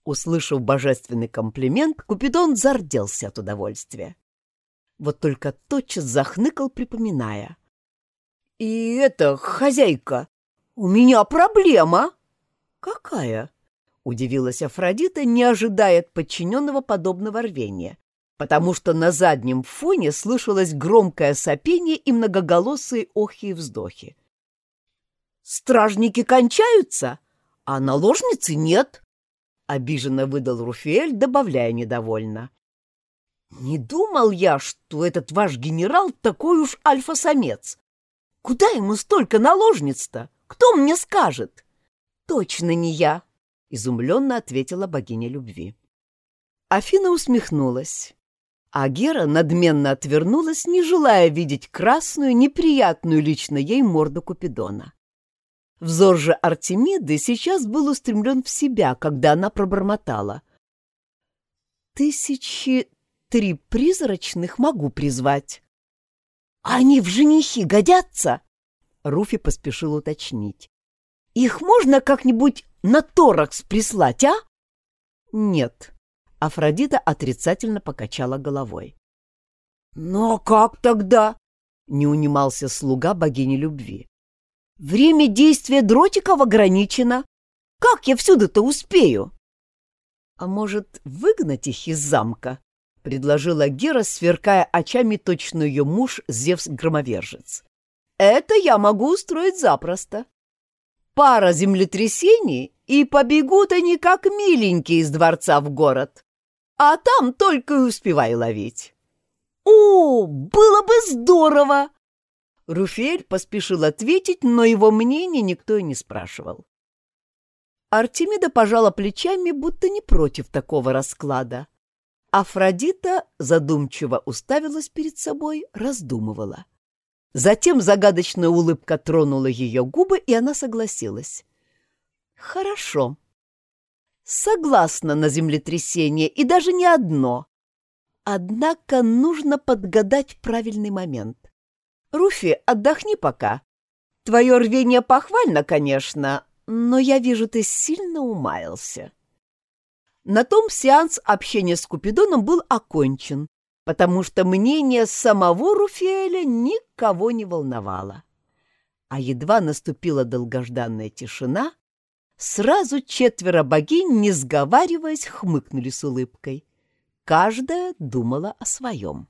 Услышав божественный комплимент, Купидон зарделся от удовольствия. Вот только тотчас захныкал, припоминая. «И это, хозяйка, у меня проблема!» «Какая?» — удивилась Афродита, не ожидая от подчиненного подобного рвения, потому что на заднем фоне слышалось громкое сопение и многоголосые охи и вздохи. «Стражники кончаются, а наложницы нет!» Обиженно выдал Руфель, добавляя недовольно. «Не думал я, что этот ваш генерал такой уж альфа-самец. Куда ему столько наложниц-то? Кто мне скажет?» «Точно не я», — изумленно ответила богиня любви. Афина усмехнулась, а Гера надменно отвернулась, не желая видеть красную, неприятную лично ей морду Купидона. Взор же Артемиды сейчас был устремлен в себя, когда она пробормотала. «Тысячи три призрачных могу призвать». «Они в женихи годятся?» Руфи поспешил уточнить. «Их можно как-нибудь на торакс прислать, а?» «Нет», — Афродита отрицательно покачала головой. «Но как тогда?» — не унимался слуга богини любви. Время действия дротиков ограничено. Как я всюду-то успею? А может, выгнать их из замка? Предложила Гера, сверкая очами точно ее муж Зевс-громовержец. Это я могу устроить запросто. Пара землетрясений, и побегут они как миленькие из дворца в город. А там только и успевай ловить. О, было бы здорово! Руфель поспешил ответить, но его мнение никто и не спрашивал. Артемида пожала плечами, будто не против такого расклада. Афродита задумчиво уставилась перед собой, раздумывала. Затем загадочная улыбка тронула ее губы, и она согласилась. «Хорошо. Согласна на землетрясение, и даже не одно. Однако нужно подгадать правильный момент. Руфи, отдохни пока. Твое рвение похвально, конечно, но я вижу, ты сильно умаялся». На том сеанс общения с Купидоном был окончен, потому что мнение самого Руфеэля никого не волновало. А едва наступила долгожданная тишина, сразу четверо богинь, не сговариваясь, хмыкнули с улыбкой. Каждая думала о своем.